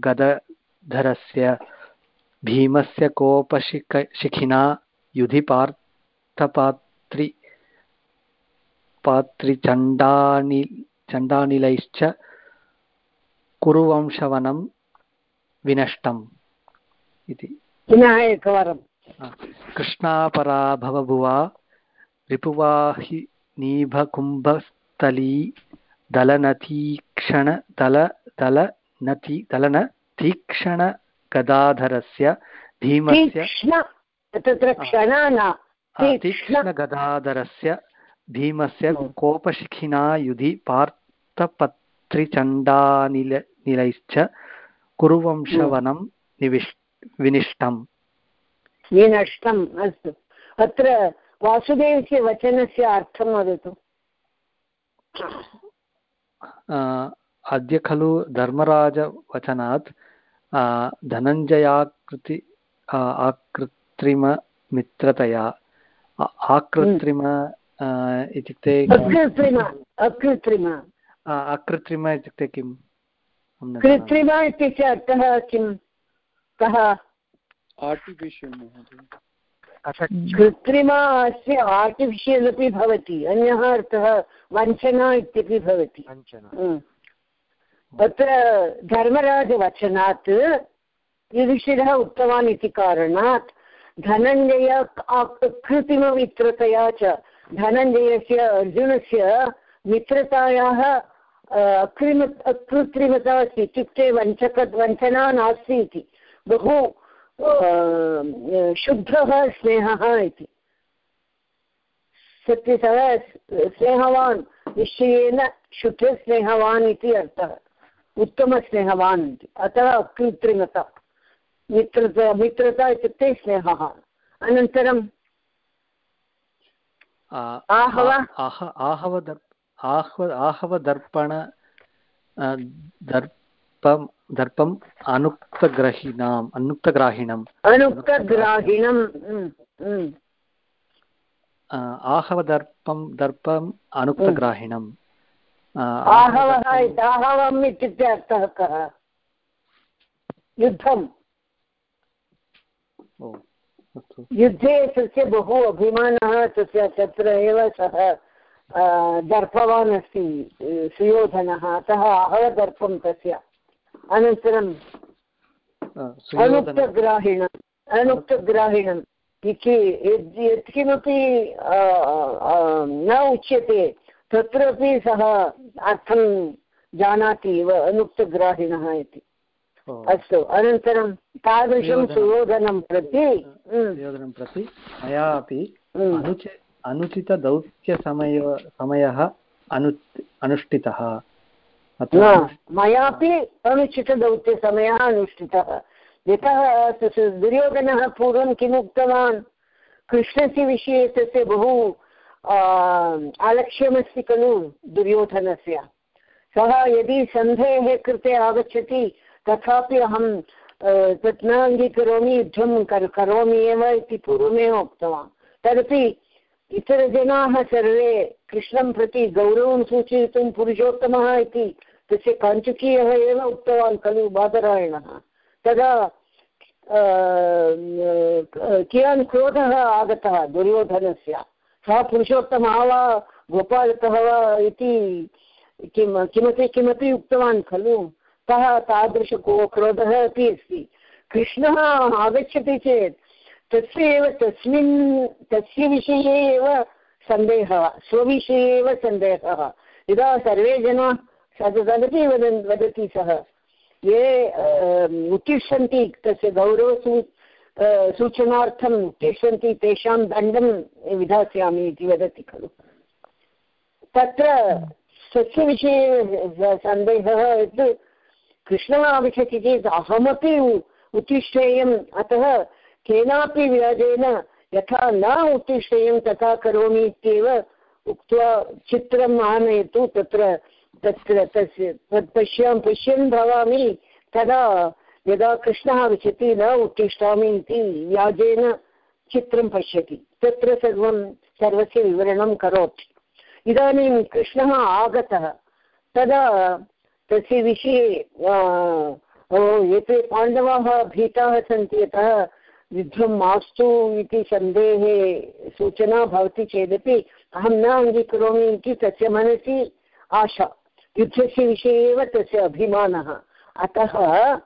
गदधरस्य भीमस्य कोपशिख शिखिना युधि पार्थपात्रि पात्रिचण्डानि चण्डानिलैश्च कुरुवंशवनं विनष्टम् इति। पुनः एकवारं कृष्णापरा भवभुवा रिपुवाहिनीभकुम्भस्थली दलनतीक्षण दल दलनती दलनतीक्षणगदाधरस्य भीमस्य तीक्ष्ण तत्र तीक्ष्णगदाधरस्य भीमस्य कोपशिखिना युधि पार्थपत्रिचण्डानिल निलैश्च कुरुवंशवनं निविष् विनिष्टम्। विनष्टम् अस्तु। अत्र वासुदेवस्य वचनस्य अर्थं वदतु। अद्य खलु धर्मराजवचनात् धनञ्जयाकृति आकृत्रिममित्रतया। आकृत्रिम इत्युक्ते अकृत्रिम इत्युक्ते किम्। कृत्रिम इत्यस्य अर्थः किं? कः? आर्टिफिशियल् कृत्रिम अस्य आर्टिफिशियल् अपि भवति अन्यः अर्थः वञ्चना इत्यपि भवति। तत्र धर्मराजवचनात् युधिष्ठिरः उक्तवान् इति कारणात् धनञ्जय कृत्रिममित्रतया च धनञ्जयस्य अर्जुनस्य मित्रतायाः अकृम अकृत्रिमता अस्ति इत्युक्ते वञ्चक, वञ्चना नास्ति इति। बहु शुद्धः स्नेहः इति। सत्य सः, स्नेहवान्, निश्चयेन शुद्धस्नेहवान् इति अर्थः। उत्तमस्नेहवान्। अतः अकृत्रिमता मित्रता मित्रता इत्युक्ते स्नेहः। अनन्तरं आ- आहव? आ- आह- आहवदर्प आहव आहवदर्पण दर्पं दर्पम् अनुक्तग्रहिणाम् अनुक्तग्राहिणम्। अनुक्तग्राहिणं हम्म, हम्म। अ, आहवदर्पं दर्पम् अनुक्तग्राहिणम्। आहवः आहवदर्पं- इति- आहवम् इत्युक्ते अर्थः कः? युद्धं ओ युद्धे तस्य बहु अभिमानः तस्य तत्र एव सः दर्पवान् अस्ति सुयोधनः। अतः अहदर्पं तस्य। अनन्तरं अ, सुयोधन। अनुक्तग्राहिणम् इति यत्किमपि न उच्यते तत्रापि सः अर्थं जानाति एव अनुक्तग्राहिणः इति। अस्तु अनन्तरं तादृशं सुयोधनं- प्रति हम्म, सुयोधनं प्रति मया अपि हम्म, अनुचि अनुचितदौत्यसमय समयः अनु अनुष्ठितः। मयापि अनुचितदौत्यसमयः अनुष्ठितः। यतः दुर्योधनः पूर्वं किम् उक्तवान् कृष्णस्य विषये तस्य बहु अलक्ष्यमस्ति खलु दुर्योधनस्य। सः यदि सन्धेः कृते आगच्छति, तथापि अहं तत् न अङ्गीकरोमि, युद्धं कर, करोमि एव इति पूर्वमेव उक्तवान्। तदपि इतरजनाः सर्वे कृष्णं प्रति गौरवं सूचयितुं पुरुषोत्तमः इति तस्य काञ्चुकीयः एव उक्तवान् खलु बादरायणः। तदा कियान् क्रोधः आगतः दुर्योधनस्य? सः पुरुषोत्तमः वा गोपालकः वा इति किं किमपि किमपि उक्तवान् खलु? सः तादृश क्रोधः अपि अस्ति। कृष्णः आगच्छति चेत् तस्य एव तस्मिन्, तस्य विषये एव सन्देहः, स्वविषये एव सन्देहः। यदा सर्वे जनाः तद् तदपि वदन्, वदति सः। ये उत्तिष्ठन्ति तस्य गौरवसू सूचनार्थम् उत्तिष्ठन्ति तेषां दण्डं विधास्यामि इति वदति खलु। तत्र स्वस्य विषये सन्देहः यत् कृष्णः आगच्छति चेत् अहमपि उत्तिष्ठेयम्। अतः केनापि व्याजेन यथा न उत्तिष्ठेयं तथा करोमि इत्येव उक्त्वा चित्रम् आनयतु। तत्र तत्र तस्य, तत् पश्यां, पश्यन् भवामि तदा यदा कृष्णः आगच्छति न उत्तिष्ठामि इति व्याजेन चित्रं पश्यति, तत्र सर्वं, सर्वस्य विवरणं करोति। इदानीं कृष्णः आगतः, तदा तस्य विषये एते पाण्डवाः भीताः सन्ति, यतः युद्धं मास्तु इति सन्देहे सूचना भवति चेदपि अहं न अङ्गीकरोमि इति तस्य मनसि आशा। युद्धस्य विषये एव तस्य अभिमानः। अतः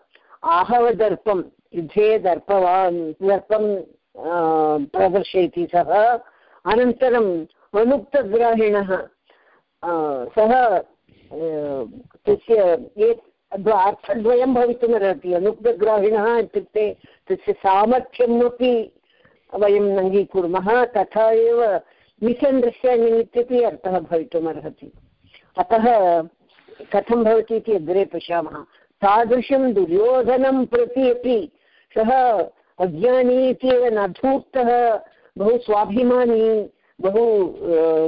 आहवदर्पं, युद्धे दर्पवान् दर्पं प्रदर्शयति सः। अनन्तरम् अनुक्तग्राहिणः सः तस्य ये अर्थद्वयं भवितुमर्हति अनुक्तग्राहिणः इत्युक्ते तस्य सामर्थ्यम् अपि वयम् अङ्गीकुर्मः तथा एव मिस्अण्डर्स्टाण्डिङ्ग् इत्यपि अर्थः भवितुमर्हति अतः कथं भवति इति अग्रे पश्यामः। तादृशं दुर्योधनं प्रति अपि सः अज्ञानी इत्येव न धूर्तः बहु स्वाभिमानी, बहु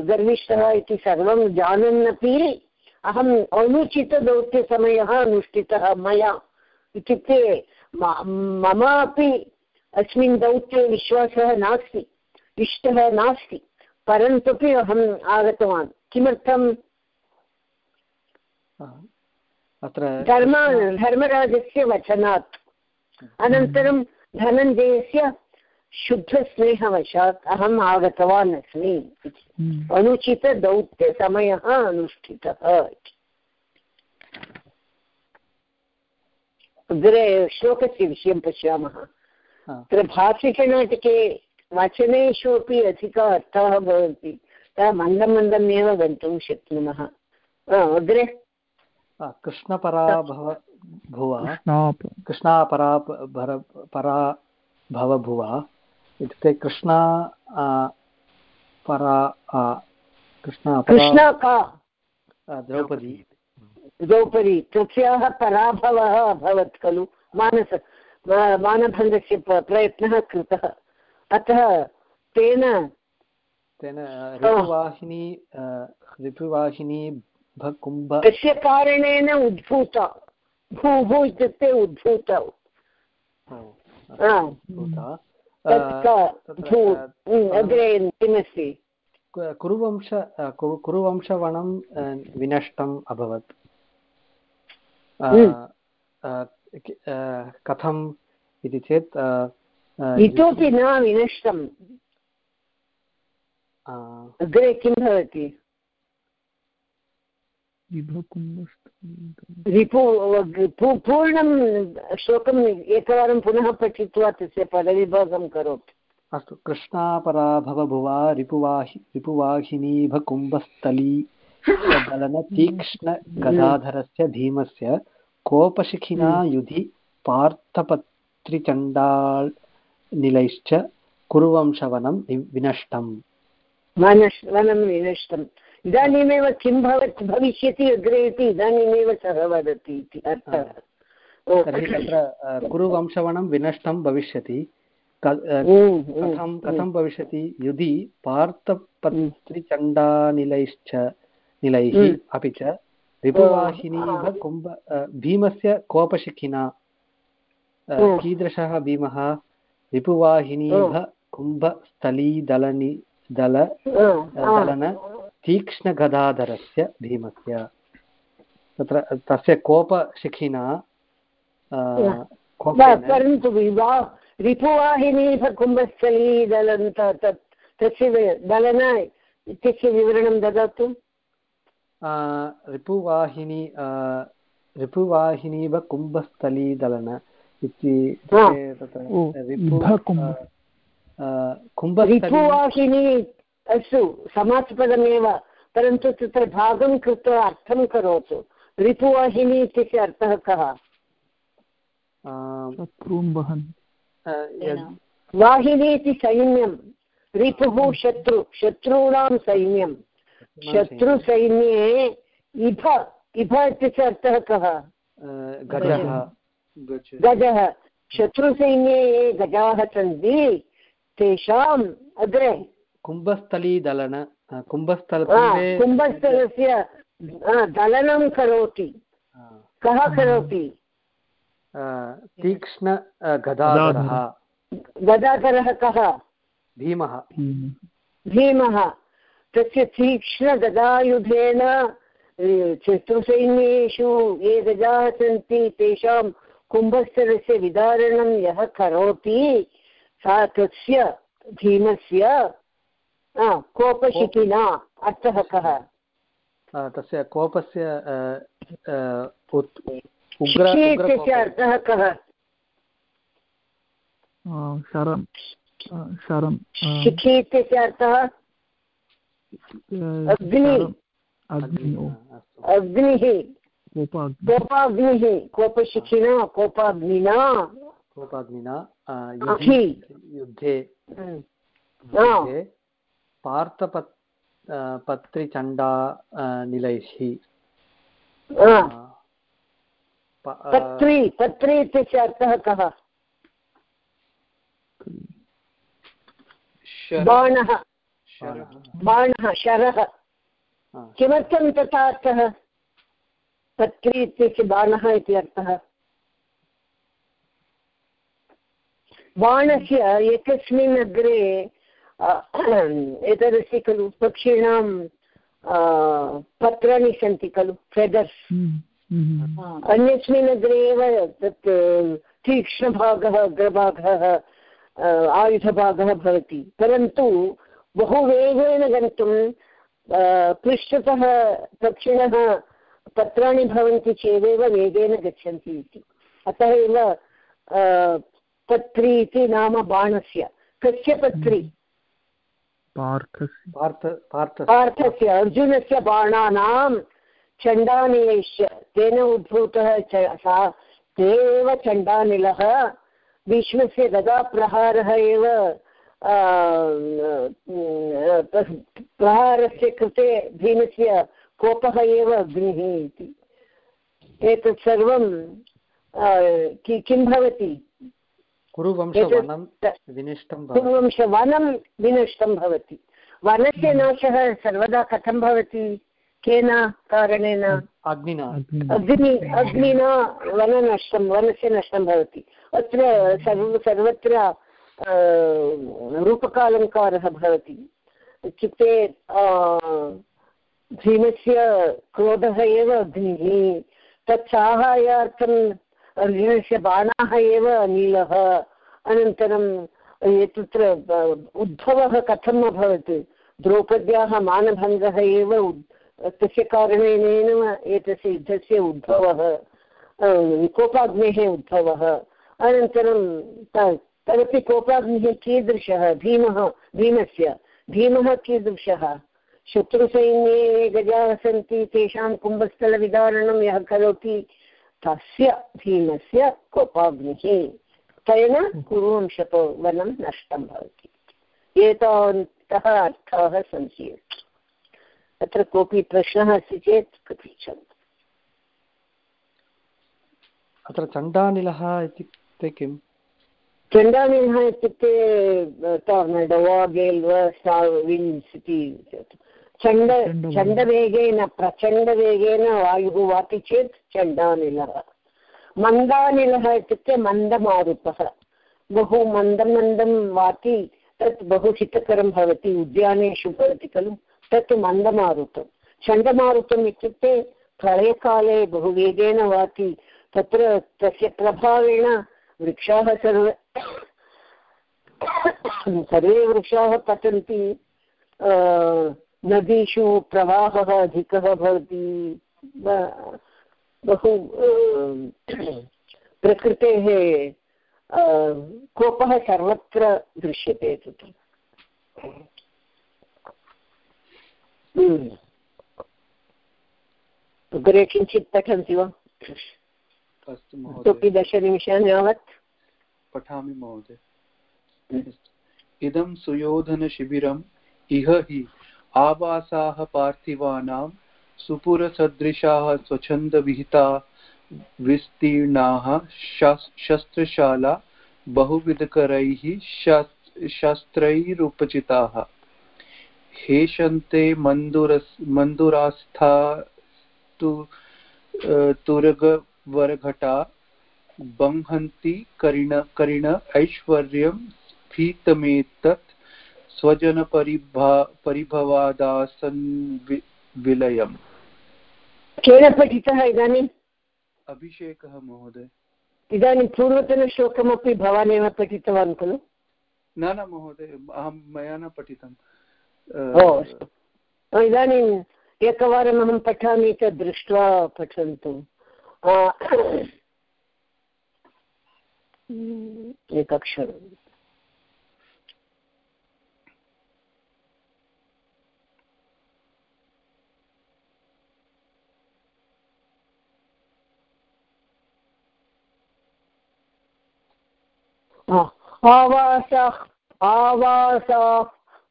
गर्विष्ठः इति सर्वं जानन्नपि अहम् अनुचितदौत्यसमयः अनुष्ठितः मया। इत्युक्ते म- ममापि अस्मिन् दौत्ये विश्वासः नास्ति, इष्टः नास्ति परन्तुपि अहम् आगतवान्। किमर्थं अत्र धर्म धर्मराजस्य वचनात्। अनन्तरं धनञ्जयस्य शुद्धस्नेहवशात् अहम् आगतवान् अस्मि इति। अनुचितदौत्यसमयः अनुष्ठितः अग्रे श्लोकस्य विषयं पश्यामः। तत्र भाषिकनाटके वचनेषु अपि अधिकः अर्थः भवन्ति। अतः मन्दं मन्दम् एव गन्तुं शक्नुमः। अग्रे। कृष्णपरा भव भुव। कृष्णापरा भर परा भव भुव। इत्युक्ते कृष्णा परा आ, कृष्णा का द्रौपदी। द्रौपदी। तस्याः पराभवः अभवत् खलु। मानस मानभङ्गस्य प्रयत्नः कृतः। अतः तेन तेन ऋतुवाहिनी ऋतुवाहिनी भकुम्भ। तस्य कारणेन उद्भूता। भू इत्युक्ते उद्भूतौ। अग्रे किमस्ति? कुरुवंश कुरुवंशवनं विनष्टम् अभवत्। हम्म। कथम् इति चेत् इतोपि न विनष्टम्। अग्रे किं भवति? रिपु पूर्णं श्लोकम् एकवारं पुनः पठित्वा तस्य पदविभागं करोतु। अस्तु कृष्णापरा भवभुवा रिपुवाहि रिपुवाहिनीभकुम्भस्थली दलनतीक्ष्णगदाधरस्य भीमस्य कोपशिखिना हम्म। युधि पार्थपत्रिचण्डानिलैश्च कुरुवंशवनं वि- विनष्टम्। वनं विनष्टम्। इदानीमेव किं भवत् भविष्यति अग्रे इति इदानीमेव सः वदति इति अर्थः। तर्हि तत्र कुरुवंशवनं विनष्टं भविष्यति। कथं कथं भविष्यति? युधि पार्थपत्रिचण्डानिलैश्च निलैः। अपि च रिपुवाहिनीव कुम्भ भीमस्य कोपशिखिना कीदृशः भीमः? रिपुवाहिनीव कुम्भस्थलीदलनि दल दलन तीक्ष्णगदाधरस्य भीमस्य तत्र तस्य कोपशिखिना परन्तु विवा रिपुवाहिनी कुम्भस्थली दलन्त तत् तस्य दलन इत्यस्य विवरणं ददातु। रिपुवाहिनी रिपुवाहिनीव कुम्भस्थलीदलन इति तत्र कुम्भस्थली रिपुवाहिनी अस्तु समासपदमेव परन्तु तत्र भागं कृत्वा अर्थं करोतु। रिपुवाहिनी इत्यस्य अर्थः कः? वहन् इति सैन्यं। रिपुः शत्रु शत्रूणां सैन्यं। शत्रुसैन्ये इभ इभ इत्यस्य अर्थः कः? गजः। गजः। शत्रुसैन्ये ये गजाः सन्ति तेषाम् अग्रे कुम्भस्थलीदलन कुम्भस्थल कुम्भे कुम्भस्थलस्य दलनं करोति। कः करोति? तीक्ष्ण गदाधरः। गदाधरः। कः? भीमः भीमः तस्य तीक्ष्णगदायुधेन शत्रुसैन्येषु ये गजाः सन्ति तेषां कुम्भस्थलस्य विदारणं यः करोति सा तस्य भीमस्य कोपशिखिना अर्थः कः तस्य कोपस्य अर्थः कः शरं शरं शिखि इत्यस्य अर्थः? अग्नि। कोपाग्निः। कोपशिखिना कोपाग्निना। कोपाग्निना युद्धे। पार्थपत् अ, पत्रिचण्डा निलैः पत्री पत्री इत्यस्य अर्थः कः? बाणः। बाणः शरः। किमर्थं तथा अर्थः? पत्री इत्यस्य बाणः इति अर्थः। बाणस्य एकस्मिन् अग्रे एतदस्ति खलु पक्षिणां पत्राणि सन्ति खलु फेदर्स् अन्यस्मिन् अग्रे एव तत् तीक्ष्णभागः अग्रभागः आयुधभागः भवति. परन्तु बहु वेगेन गन्तुं पृष्ठतः पक्षिणः पत्राणि भवन्ति चेदेव वेगेन गच्छन्ति इति. अतः एव पत्री इति नाम बाणस्य. कस्य पत्री? पार्थस्य। पार्थ पार्थ पार्थस्य अर्जुनस्य बाणानां चण्डानिलैश्च तेन उद्भूतः च सा ते एव चण्डानिलः। भीष्मस्य गदाप्रहारः एव प्रहारस्य कृते भीमस्य कोपः एव अग्निः इति। एतत् सर्वं कि- किं भवति? कुरुवंशवनं विनिष्टं भवति। पूर्वंश वनं विनष्टं भवति। वनस्य नाशः सर्वदा कथं भवति? केन कारणेन? अग्निना। अग्नि अग्निना वननष्टं वनस्य नष्टं भवति। अत्र सर्व सर्वत्र रूपकालङ्कारः भवति। इत्युक्ते भीमस्य क्रोधः एव अग्निः। तत् अर्जुनस्य बाणाः एव नीलः। अनन्तरं एतत्र उद्भवः कथम् अभवत्? द्रौपद्याः मानभङ्गः एव तस्य कारणेनैव एतस्य युद्धस्य उद्भवः कोपाग्नेः उद्भवः अनन्तरं तदपि कोपाग्निः कीदृशः? भीमः, भीमस्य। भीमः कीदृशः? शत्रुसैन्ये ये गजाः सन्ति, तेषां कुम्भस्थलविदारणं यः करोति तस्य भीमस्य कोपाग्निः। तेन कुरुवंशतो वनं नष्टं भवति। एतावन्तः अर्थाः सन्ति। अत्र कोऽपि प्रश्नः अस्ति चेत् पृच्छन्तु। अत्र चण्डानिलः इत्युक्ते किम्? चण्डानिलः इत्युक्ते टार्नेडो वा गेल् वा विन्स् इति चण्ड चण्डवेगेन प्रचण्डवेगेन वायुः वाति चेत् चण्डानिलः मन्दानिलः इत्युक्ते मन्दमारुतः बहु मन्दं मन्दं वाति तत् बहु हितकरं भवति उद्यानेषु भवति खलु तत् मन्दमारुतं चण्डमारुतम् इत्युक्ते प्रलयकाले बहु वेगेन वाति तत्र तस्य प्रभावेण वृक्षाः सर्वे सर्वे वृक्षाः पतन्ति नदीषु प्रवाहः अधिकः भवति। बहु प्रकृतेः कोपः सर्वत्र दृश्यते तत्र। अग्रे किञ्चित् पठन्ति वा? इतोपि दशनिमिषान् यावत्। पठामि महोदय। इदं सुयोधनशिबिरम् इह हि आवासाः पार्थिवानां, सुपुरसदृशाः स्वच्छन्दविहिता विस्तीर्णाः शस्त्रशाला, बहुविधकरैः शस्त्रैरुपचिताः। हेषन्ते मन्दुरस्, मन्दुरास्था तु तुरगवरघटा बह्नन्ति करिण करिण ऐश्वर्यं स्फीतमेतत् स्वजनपरिभा परिभवादासन् विलयम्। केन पठितः इदानीम्? अभिषेकः महोदय। इदानीं पूर्वतनश्लोकमपि भवान् एव पठितवान् खलु? न न महोदय अहं मया न पठितम् इदानीम् एकवारम् अहं पठामि तद् दृष्ट्वा पठन्तु। एकक्षरम्। आवासाः आवासाः,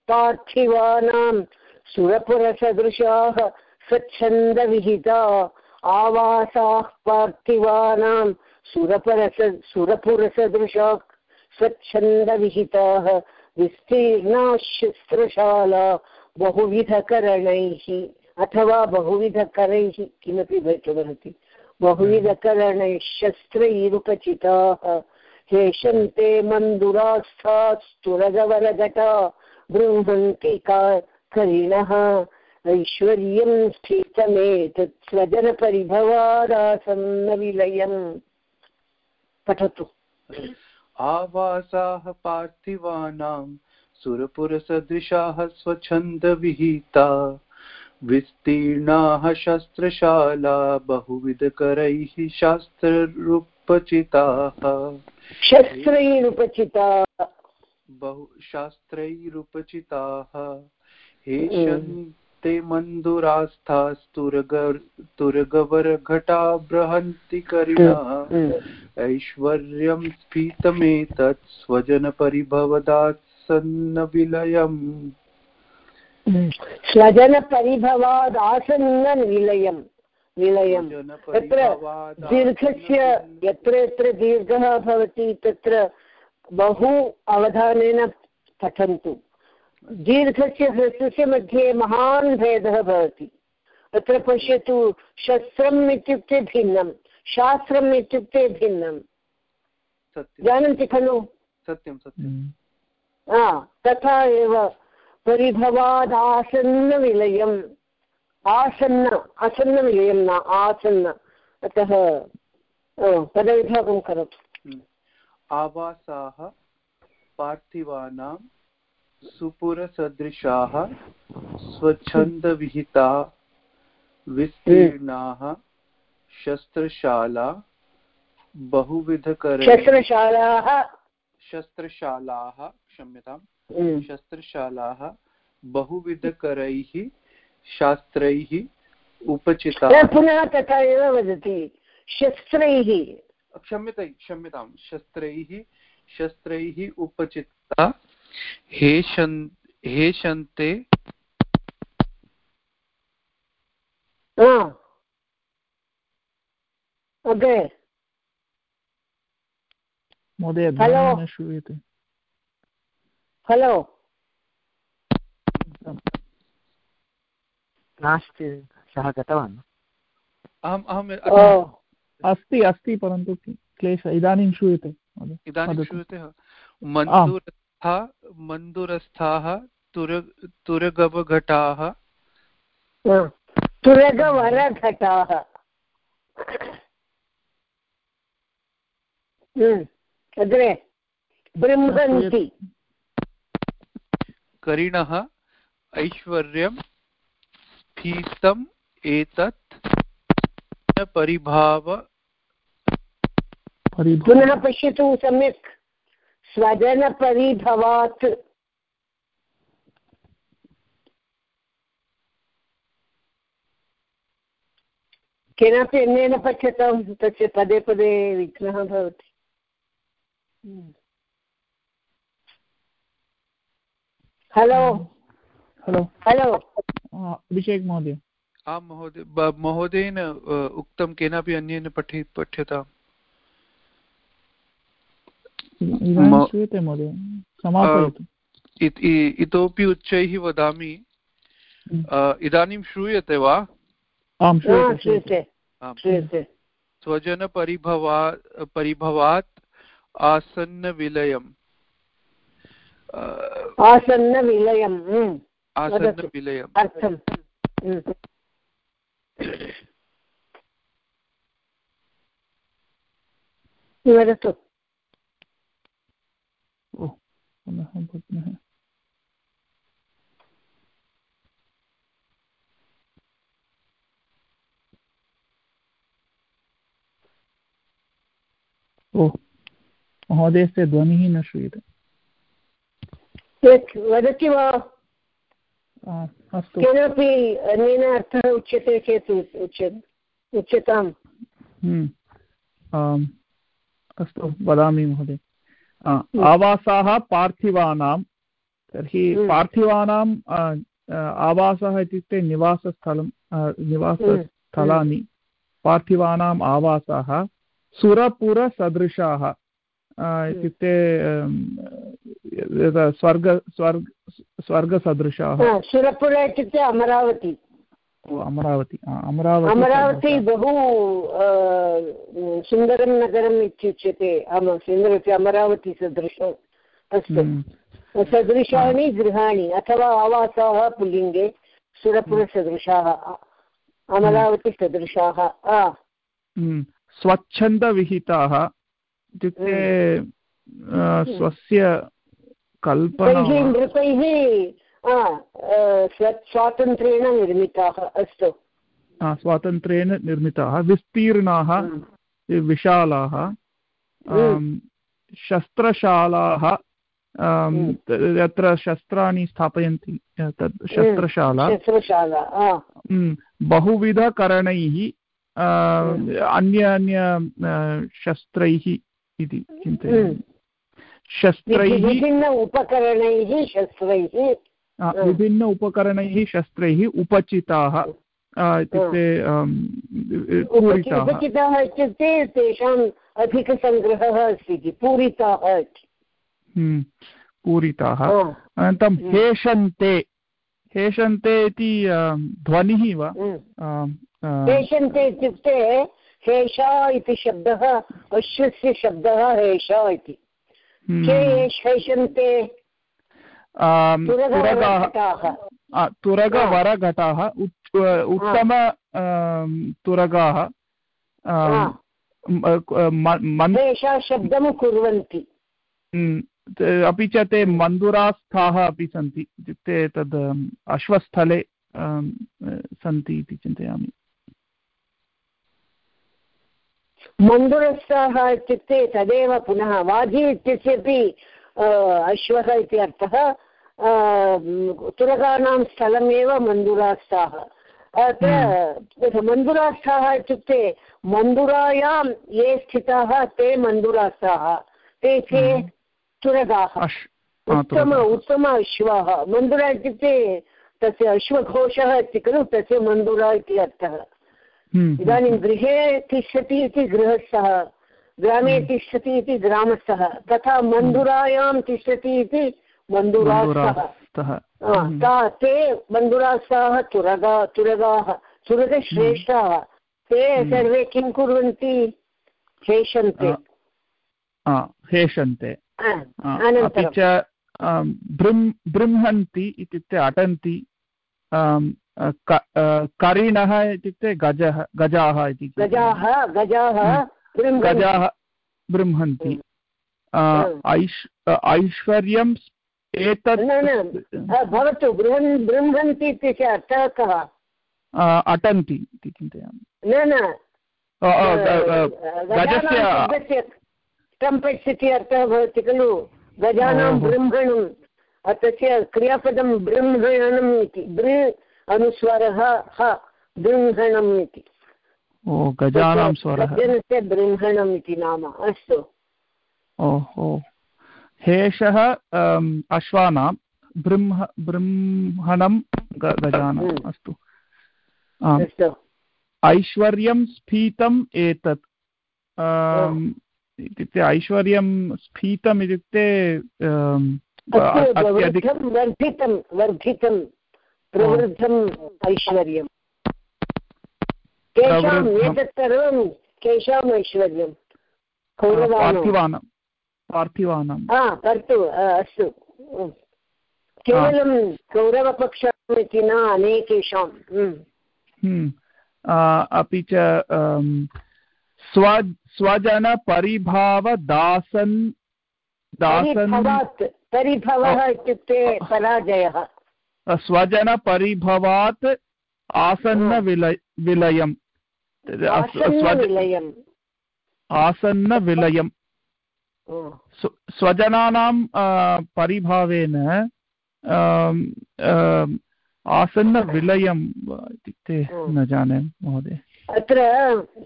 पार्थिवानां सुरपुरसदृशाः स्वच्छन्दविहिता, आवासाः, पार्थिवानां सुरपरस, सुरपुरसदृशाः स्वच्छन्दविहिताः विस्तीर्णा शस्त्रशाला बहुविधकरणैः, अथवा बहुविधकरैः किमपि भवितुमर्हति। बहुविधकरणैः शस्त्रैरुपचिताः। हेषन्ते मन्दुरास्थास्तुरगवरघटा बृंहन्ति करिणः ऐश्वर्यं स्थितमेतत् स्वजनपरिभवादासन्नविलयम् पठतु। आवासाः पार्थिवानां, सुरपुरसदृशाः स्वच्छन्दविहिता, विस्तीर्णाः शस्त्रशाला, बहुविधकरैः शास्त्ररूपचिताः। शस्त्रैरुपचिता बहु शास्त्रैरुपचिताः हेषन्ते मन्दुरास्थास्तुरगवरघटा बृहन्ति करिणः। ऐश्वर्यं स्फीतमेतत् स्वजनपरिभवदात् सन्नविलयम् स्वजनपरिभवाद् आसन्न विलयम् विलयं तत्र दीर्घस्य यत्र यत्र दीर्घः भवति तत्र बहु अवधानेन पठन्तु। दीर्घस्य ह्रस्वस्य मध्ये महान् भेदः भवति। अत्र पश्यतु शस्त्रम् इत्युक्ते भिन्नं शास्त्रम् इत्युक्ते भिन्नं जानन्ति खलु? सत्यं सत्यं तथा एव। परिभवादासन्नविलयम् आसन्न आसन्नविलयं न आसन्न। अतः पदविभागं करोतु। आवासाः पार्थिवानां सुपुरसदृशाः स्वच्छन्दविहिता विस्तीर्णाः शस्त्रशाला बहुविधकर शस्त्रशालाः। शस्त्रशालाः क्षम्यतां हम्म। शस्त्रशालाः बहुविधकरैः शास्त्रैः उपचिताः। पुनः तथा एव वदति। शस्त्रैः। क्षम्यतां क्षम्यतां। शस्त्रैः शस्त्रैः उपचिता हा अग्रे महोदय न श्रूयते। हलो नास्ति सः गतवान्। अहम् अहम् अस्ति अस्ति परन्तु क्लेशः इदानीं श्रूयते। इदानीं श्रूयते मन्दुरस्था मन्दुरस्थाः तुर तुरगवघटाः। तुरगवरघटाः। हम्म, अग्रे। बृंहन्ति। करिणः ऐश्वर्यं भीतम् एतत् परिभाव पुनः पश्यतु सम्यक्। स्वजनपरिभवात्। केनापि अन्येन पठ्यतां तस्य पदे पदे विघ्नः भवति। हलो हलो हलो अभिषेक् महोदय। आं महोदय महोदयेन उक्तं केनापि अन्येन पठि पठ्यताम् इतोपि उच्चैः वदामि। अ, इदानीं श्रूयते वा? आं श्रूयते स्वजनपरिभवा परिभवात् आसन्नविलयम्। आसन्नविलयम् हम्म, आसन्नविलयम् अर्थम्। हम्म। वदतु। पुनः भग्नः। ओ महोदयस्य ध्वनिः न श्रूयते। वदति वा? अस्तु। केनापि अन्येन अर्थः उच्यते चेत् उच्- उच्य उच्यताम्। हम्म। अस्तु वदामि महोदय। आ, आवासाः पार्थिवानां तर्हि हम्म। पार्थिवानां आ, आ, आवासः इत्युक्ते निवासस्थलं निवासस्थलानि। पार्थिवानाम् आवासाः सुरपुरसदृशाः। इत्युक्ते स्वर्ग स्वर्ग स्वर्गसदृशाः सुरपुर इत्युक्ते अमरावती अमरावती अमरावती अमरावती बहु सुन्दरं नगरम् इत्युच्यते सुन्दरस्य अमरावती सदृशम् अस्तु। सदृशानि गृहाणि अथवा आवासाः पुल्लिङ्गे सुरपुरसदृशाः अमरावतीसदृशाः स्वच्छन्दविहिताः इत्युक्ते आ, स्वस्य कल्पना नृपैः स्वातन्त्र्येण निर्मिताः अस्तु। स्वातन्त्र्येण निर्मिताः विस्तीर्णाः विशालाः शस्त्रशालाः यत्र शस्त्राणि स्थापयन्ति तत् शस्त्रशाला। हम्म, बहुविधकरणैः अन्य अन्य शस्त्रैः इति चिन्तयामि। शस्त्रैः विभिन्न उपकरणैः शस्त्रैः। विभिन्न उपकरणैः शस्त्रैः उपचिताः इत्युक्ते पूरिताः। उपचिताः इत्युक्ते तेषाम् अधिकसङ्ग्रहः अस्ति इति पूरिताः हम्म, पूरिताः। अनन्तरं हेषन्ते हेषन्ते इति ध्वनिः वा? हम्म। हेषन्ते इत्युक्ते हेषा इति शब्दः अश्वस्य शब्दः हेषा इति। हम्म, के हेषन्ते तुरगवरघटाः। उत्तम तुरगाः शब्दं कुर्वन्ति। हम्म, अपि च ते मन्दुरास्थाः अपि सन्ति। इत्युक्ते तद् अश्वस्थले सन्ति इति चिन्तयामि। मन्दुरस्थाः इत्युक्ते तदेव पुनः वाजी इत्यस्यपि अश्वः इति अर्थः अ, स्थलमेव मन्दुरास्थाः अत्र मन्दुरास्थाः इत्युक्ते मन्दुरायां ये स्थिताः ते मन्दुरास्थाः ते के तुरगाः उत्तम उत्तम अश्वाः। मन्दुरा इत्युक्ते तस्य अश्वघोषः अस्ति खलु तस्य मन्दुरा इति अर्थः। हम्म, इदानीं गृहे तिष्ठति इति गृहस्थः ग्रामे तिष्ठति इति ग्रामस्थः तथा मन्दुरायां तिष्ठति इति मन्दुरास्थः। मन्दुरास्थः। ता मन्दुरास्थाः तुरगा तुरगाः तुरगश्रेष्ठाः ते सर्वे किं कुर्वन्ति? हेषन्ते हा, हा, अपि च बृंहन्ति इत्युक्ते अटन्ति। करिणः इत्युक्ते गजः गजाः इति गजाः गजाः बृंहन्ति। गजाः बृंहन्ति अ, ऐश् अ, ऐश्वर्यं एतत् भवतु बृहन् बृंहन्ति इत्यस्य अर्थः कः? अटन्ति इति चिन्तयामि। न न। गजस्य ट्रम्पेट्स् इति अर्थः भवति खलु। गजानां। बृंहणं तस्य क्रियापदं बृंहणम् इति। बृ अनुस्वारः ह बृंहणम् इति। ओ गजानां स्वरः। गजनस्य बृंहणम् इति नाम अस्तु। ओहो। हेषः अश्वानां बृंह बृंहणं गजानाम्। हम्म। अस्तु। ऐश्वर्यं स्फीतम् एतत्। इत्युक्ते ऐश्वर्यं स्फीतम् इत्युक्ते वर्धितं वर्धितं। प्रवृद्धम् ऐश्वर्यं केषाम् एतत् सर्वं केषाम् ऐश्वर्यं? कौरवाणां पार्थिवानां। हा तत्तु अस्तु। केवलं कौरवपक्षम् इति न अनेकेषां. हम्म। अपि च स्व स्वजनपरिभावदासन् दासन् परिभवात् परिभवः इत्युक्ते पराजयः। स्वजनपरिभवात् आसन्नविलय विलयम्। आसन्नविलयम् स्वजनानां परिभावेन आम्, आसन्नविलयम् इत्युक्ते न जाने महोदय। अत्र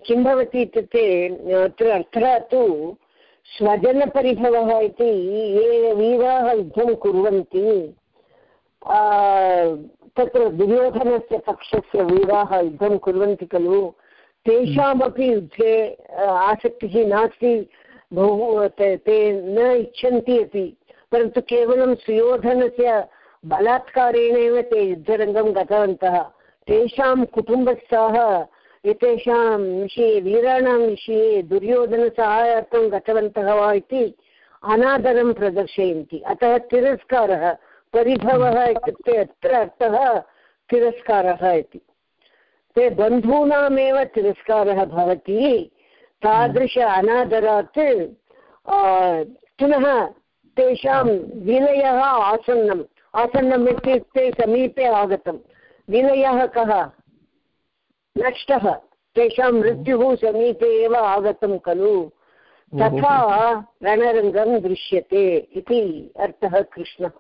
किं भवति इत्युक्ते अत्र अर्थः तु स्वजनपरिभवः इति ये वीराः युद्धं कुर्वन्ति तत्र दुर्योधनस्य पक्षस्य वीराः युद्धं कुर्वन्ति खलु। तेषामपि युद्धे आसक्तिः नास्ति, बहु, ते ते न इच्छन्ति अपि। परन्तु केवलं सुयोधनस्य बलात्कारेणैव ते युद्धरङ्गं गतवन्तः। तेषां कुटुम्बस्थाः, एतेषां विषये, वीराणां विषये दुर्योधनसहायार्थं गतवन्तः वा इति अनादरं प्रदर्शयन्ति। अतः तिरस्कारः परिभवः इत्युक्ते अत्र अर्थः तिरस्कारः इति। ते बन्धूनामेव तिरस्कारः भवति। तादृश अनादरात् पुनः तेषां विलयः आसन्नम्। आसन्नम् इत्युक्ते समीपे आगतं विलयः कः? नष्टः। तेषां मृत्युः समीपे एव आगतं खलु। तथा रणरङ्गं दृश्यते इति अर्थः कृष्णः।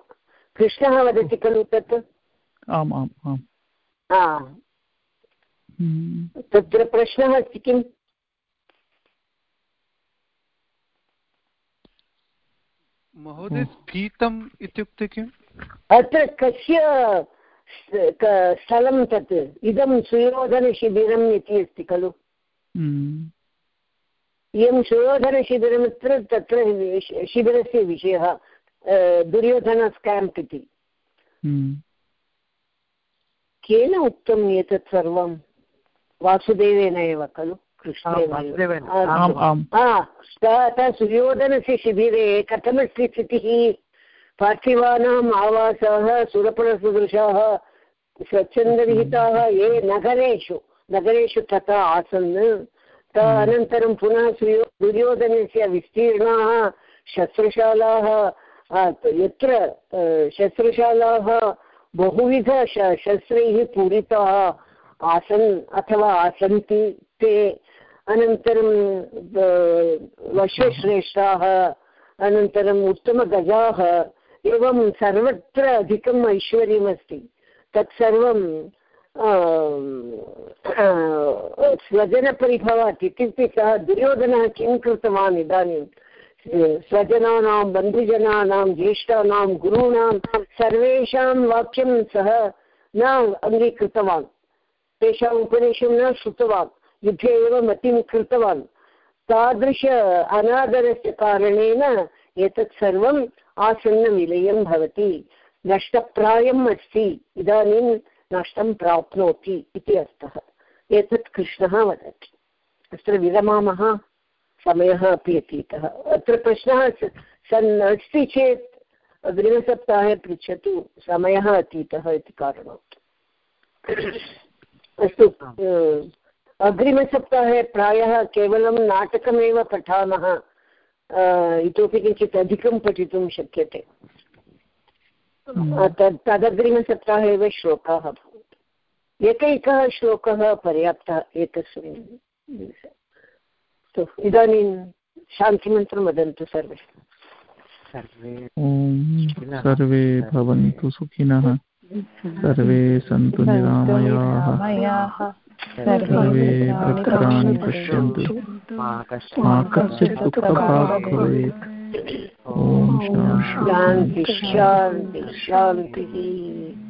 कृष्णः वदति खलु तत्? आम् आम् आम्। हा। हम्म। तत्र प्रश्नः अस्ति किम्? महोदय स्फीतम् इत्युक्ते किम्? अत्र कस्य स्थलं तत्? इदं सुयोधनशिबिरम् इति अस्ति खलु। हम्म। इयं सुयोधनशिबिरमत्र तत्र शिबिरस्य विषयः। अ, दुर्योधनस् केम्प् इति। केन उक्तम् एतत् सर्वं वासुदेवेन एव खलु कृष्णेन वासुदेवेन, एव। अस्तु। आम् आम् हा स- सुयोधनस्य शिबिरे कथमस्ति स्थितिः पार्थिवानाम् आवासाः सुरपणसदृशाः स्वच्छन्दविहिताः ये नगरेषु नगरेषु तथा आसन् त अनन्तरं पुनः सुयो दुर्योधनस्य विस्तीर्णाः शस्त्रशालाः यत्र शस्त्रशालाः बहुविध शस्त्रैः पूरिताः आसन् अथवा आसन्ति, ते अनन्तरं वश्वश्रेष्ठाः, अनन्तरम् उत्तमगजाः, एवं सर्वत्र अधिकम् ऐश्वर्यमस्ति। तत्सर्वं स्वजनपरिभवात् इत्युक्ते सः दुर्योधनः किं कृतवान् इदानीं? स्वजनानां, बन्धुजनानां, ज्येष्ठानां, गुरूणां, सर्वेषां वाक्यं सः न अङ्गीकृतवान्। तेषाम् उपदेशं न श्रुतवान्। युद्धे एव मतिं कृतवान्। तादृश अनादरस्य कारणेन एतत् सर्वम् आसन्नविलयं भवति। नष्टप्रायम् अस्ति। इदानीं नष्टं प्राप्नोति इति अर्थः। एतत् कृष्णः वदति। अत्र विरमामः। समयः अपि अतीतः। अत्र प्रश्नः सन् अस्ति चेत् अग्रिमसप्ताहे पृच्छतु समयः अतीतः इति कारणात्। अस्तु अग्रिमसप्ताहे प्रायः केवलं नाटकमेव पठामः इतोपि किञ्चित् अधिकं पठितुं शक्यते। तद् तदग्रिमसप्ताहे एव श्लोकाः भवन्ति। एकैकः श्लोकः पर्याप्तः एकस्मिन् दिवसे। इदानीं शान्तिमन्त्रं वदन्तु सर्वे। सर्वे भवन्तु सुखिनः। सर्वे सन्तु निरामयाः। सर्वे भद्राणि पश्यन्तु। मा कश्चित् दुःखभाग् भवेत्। ॐ शान्ति शान्ति शान्तिः।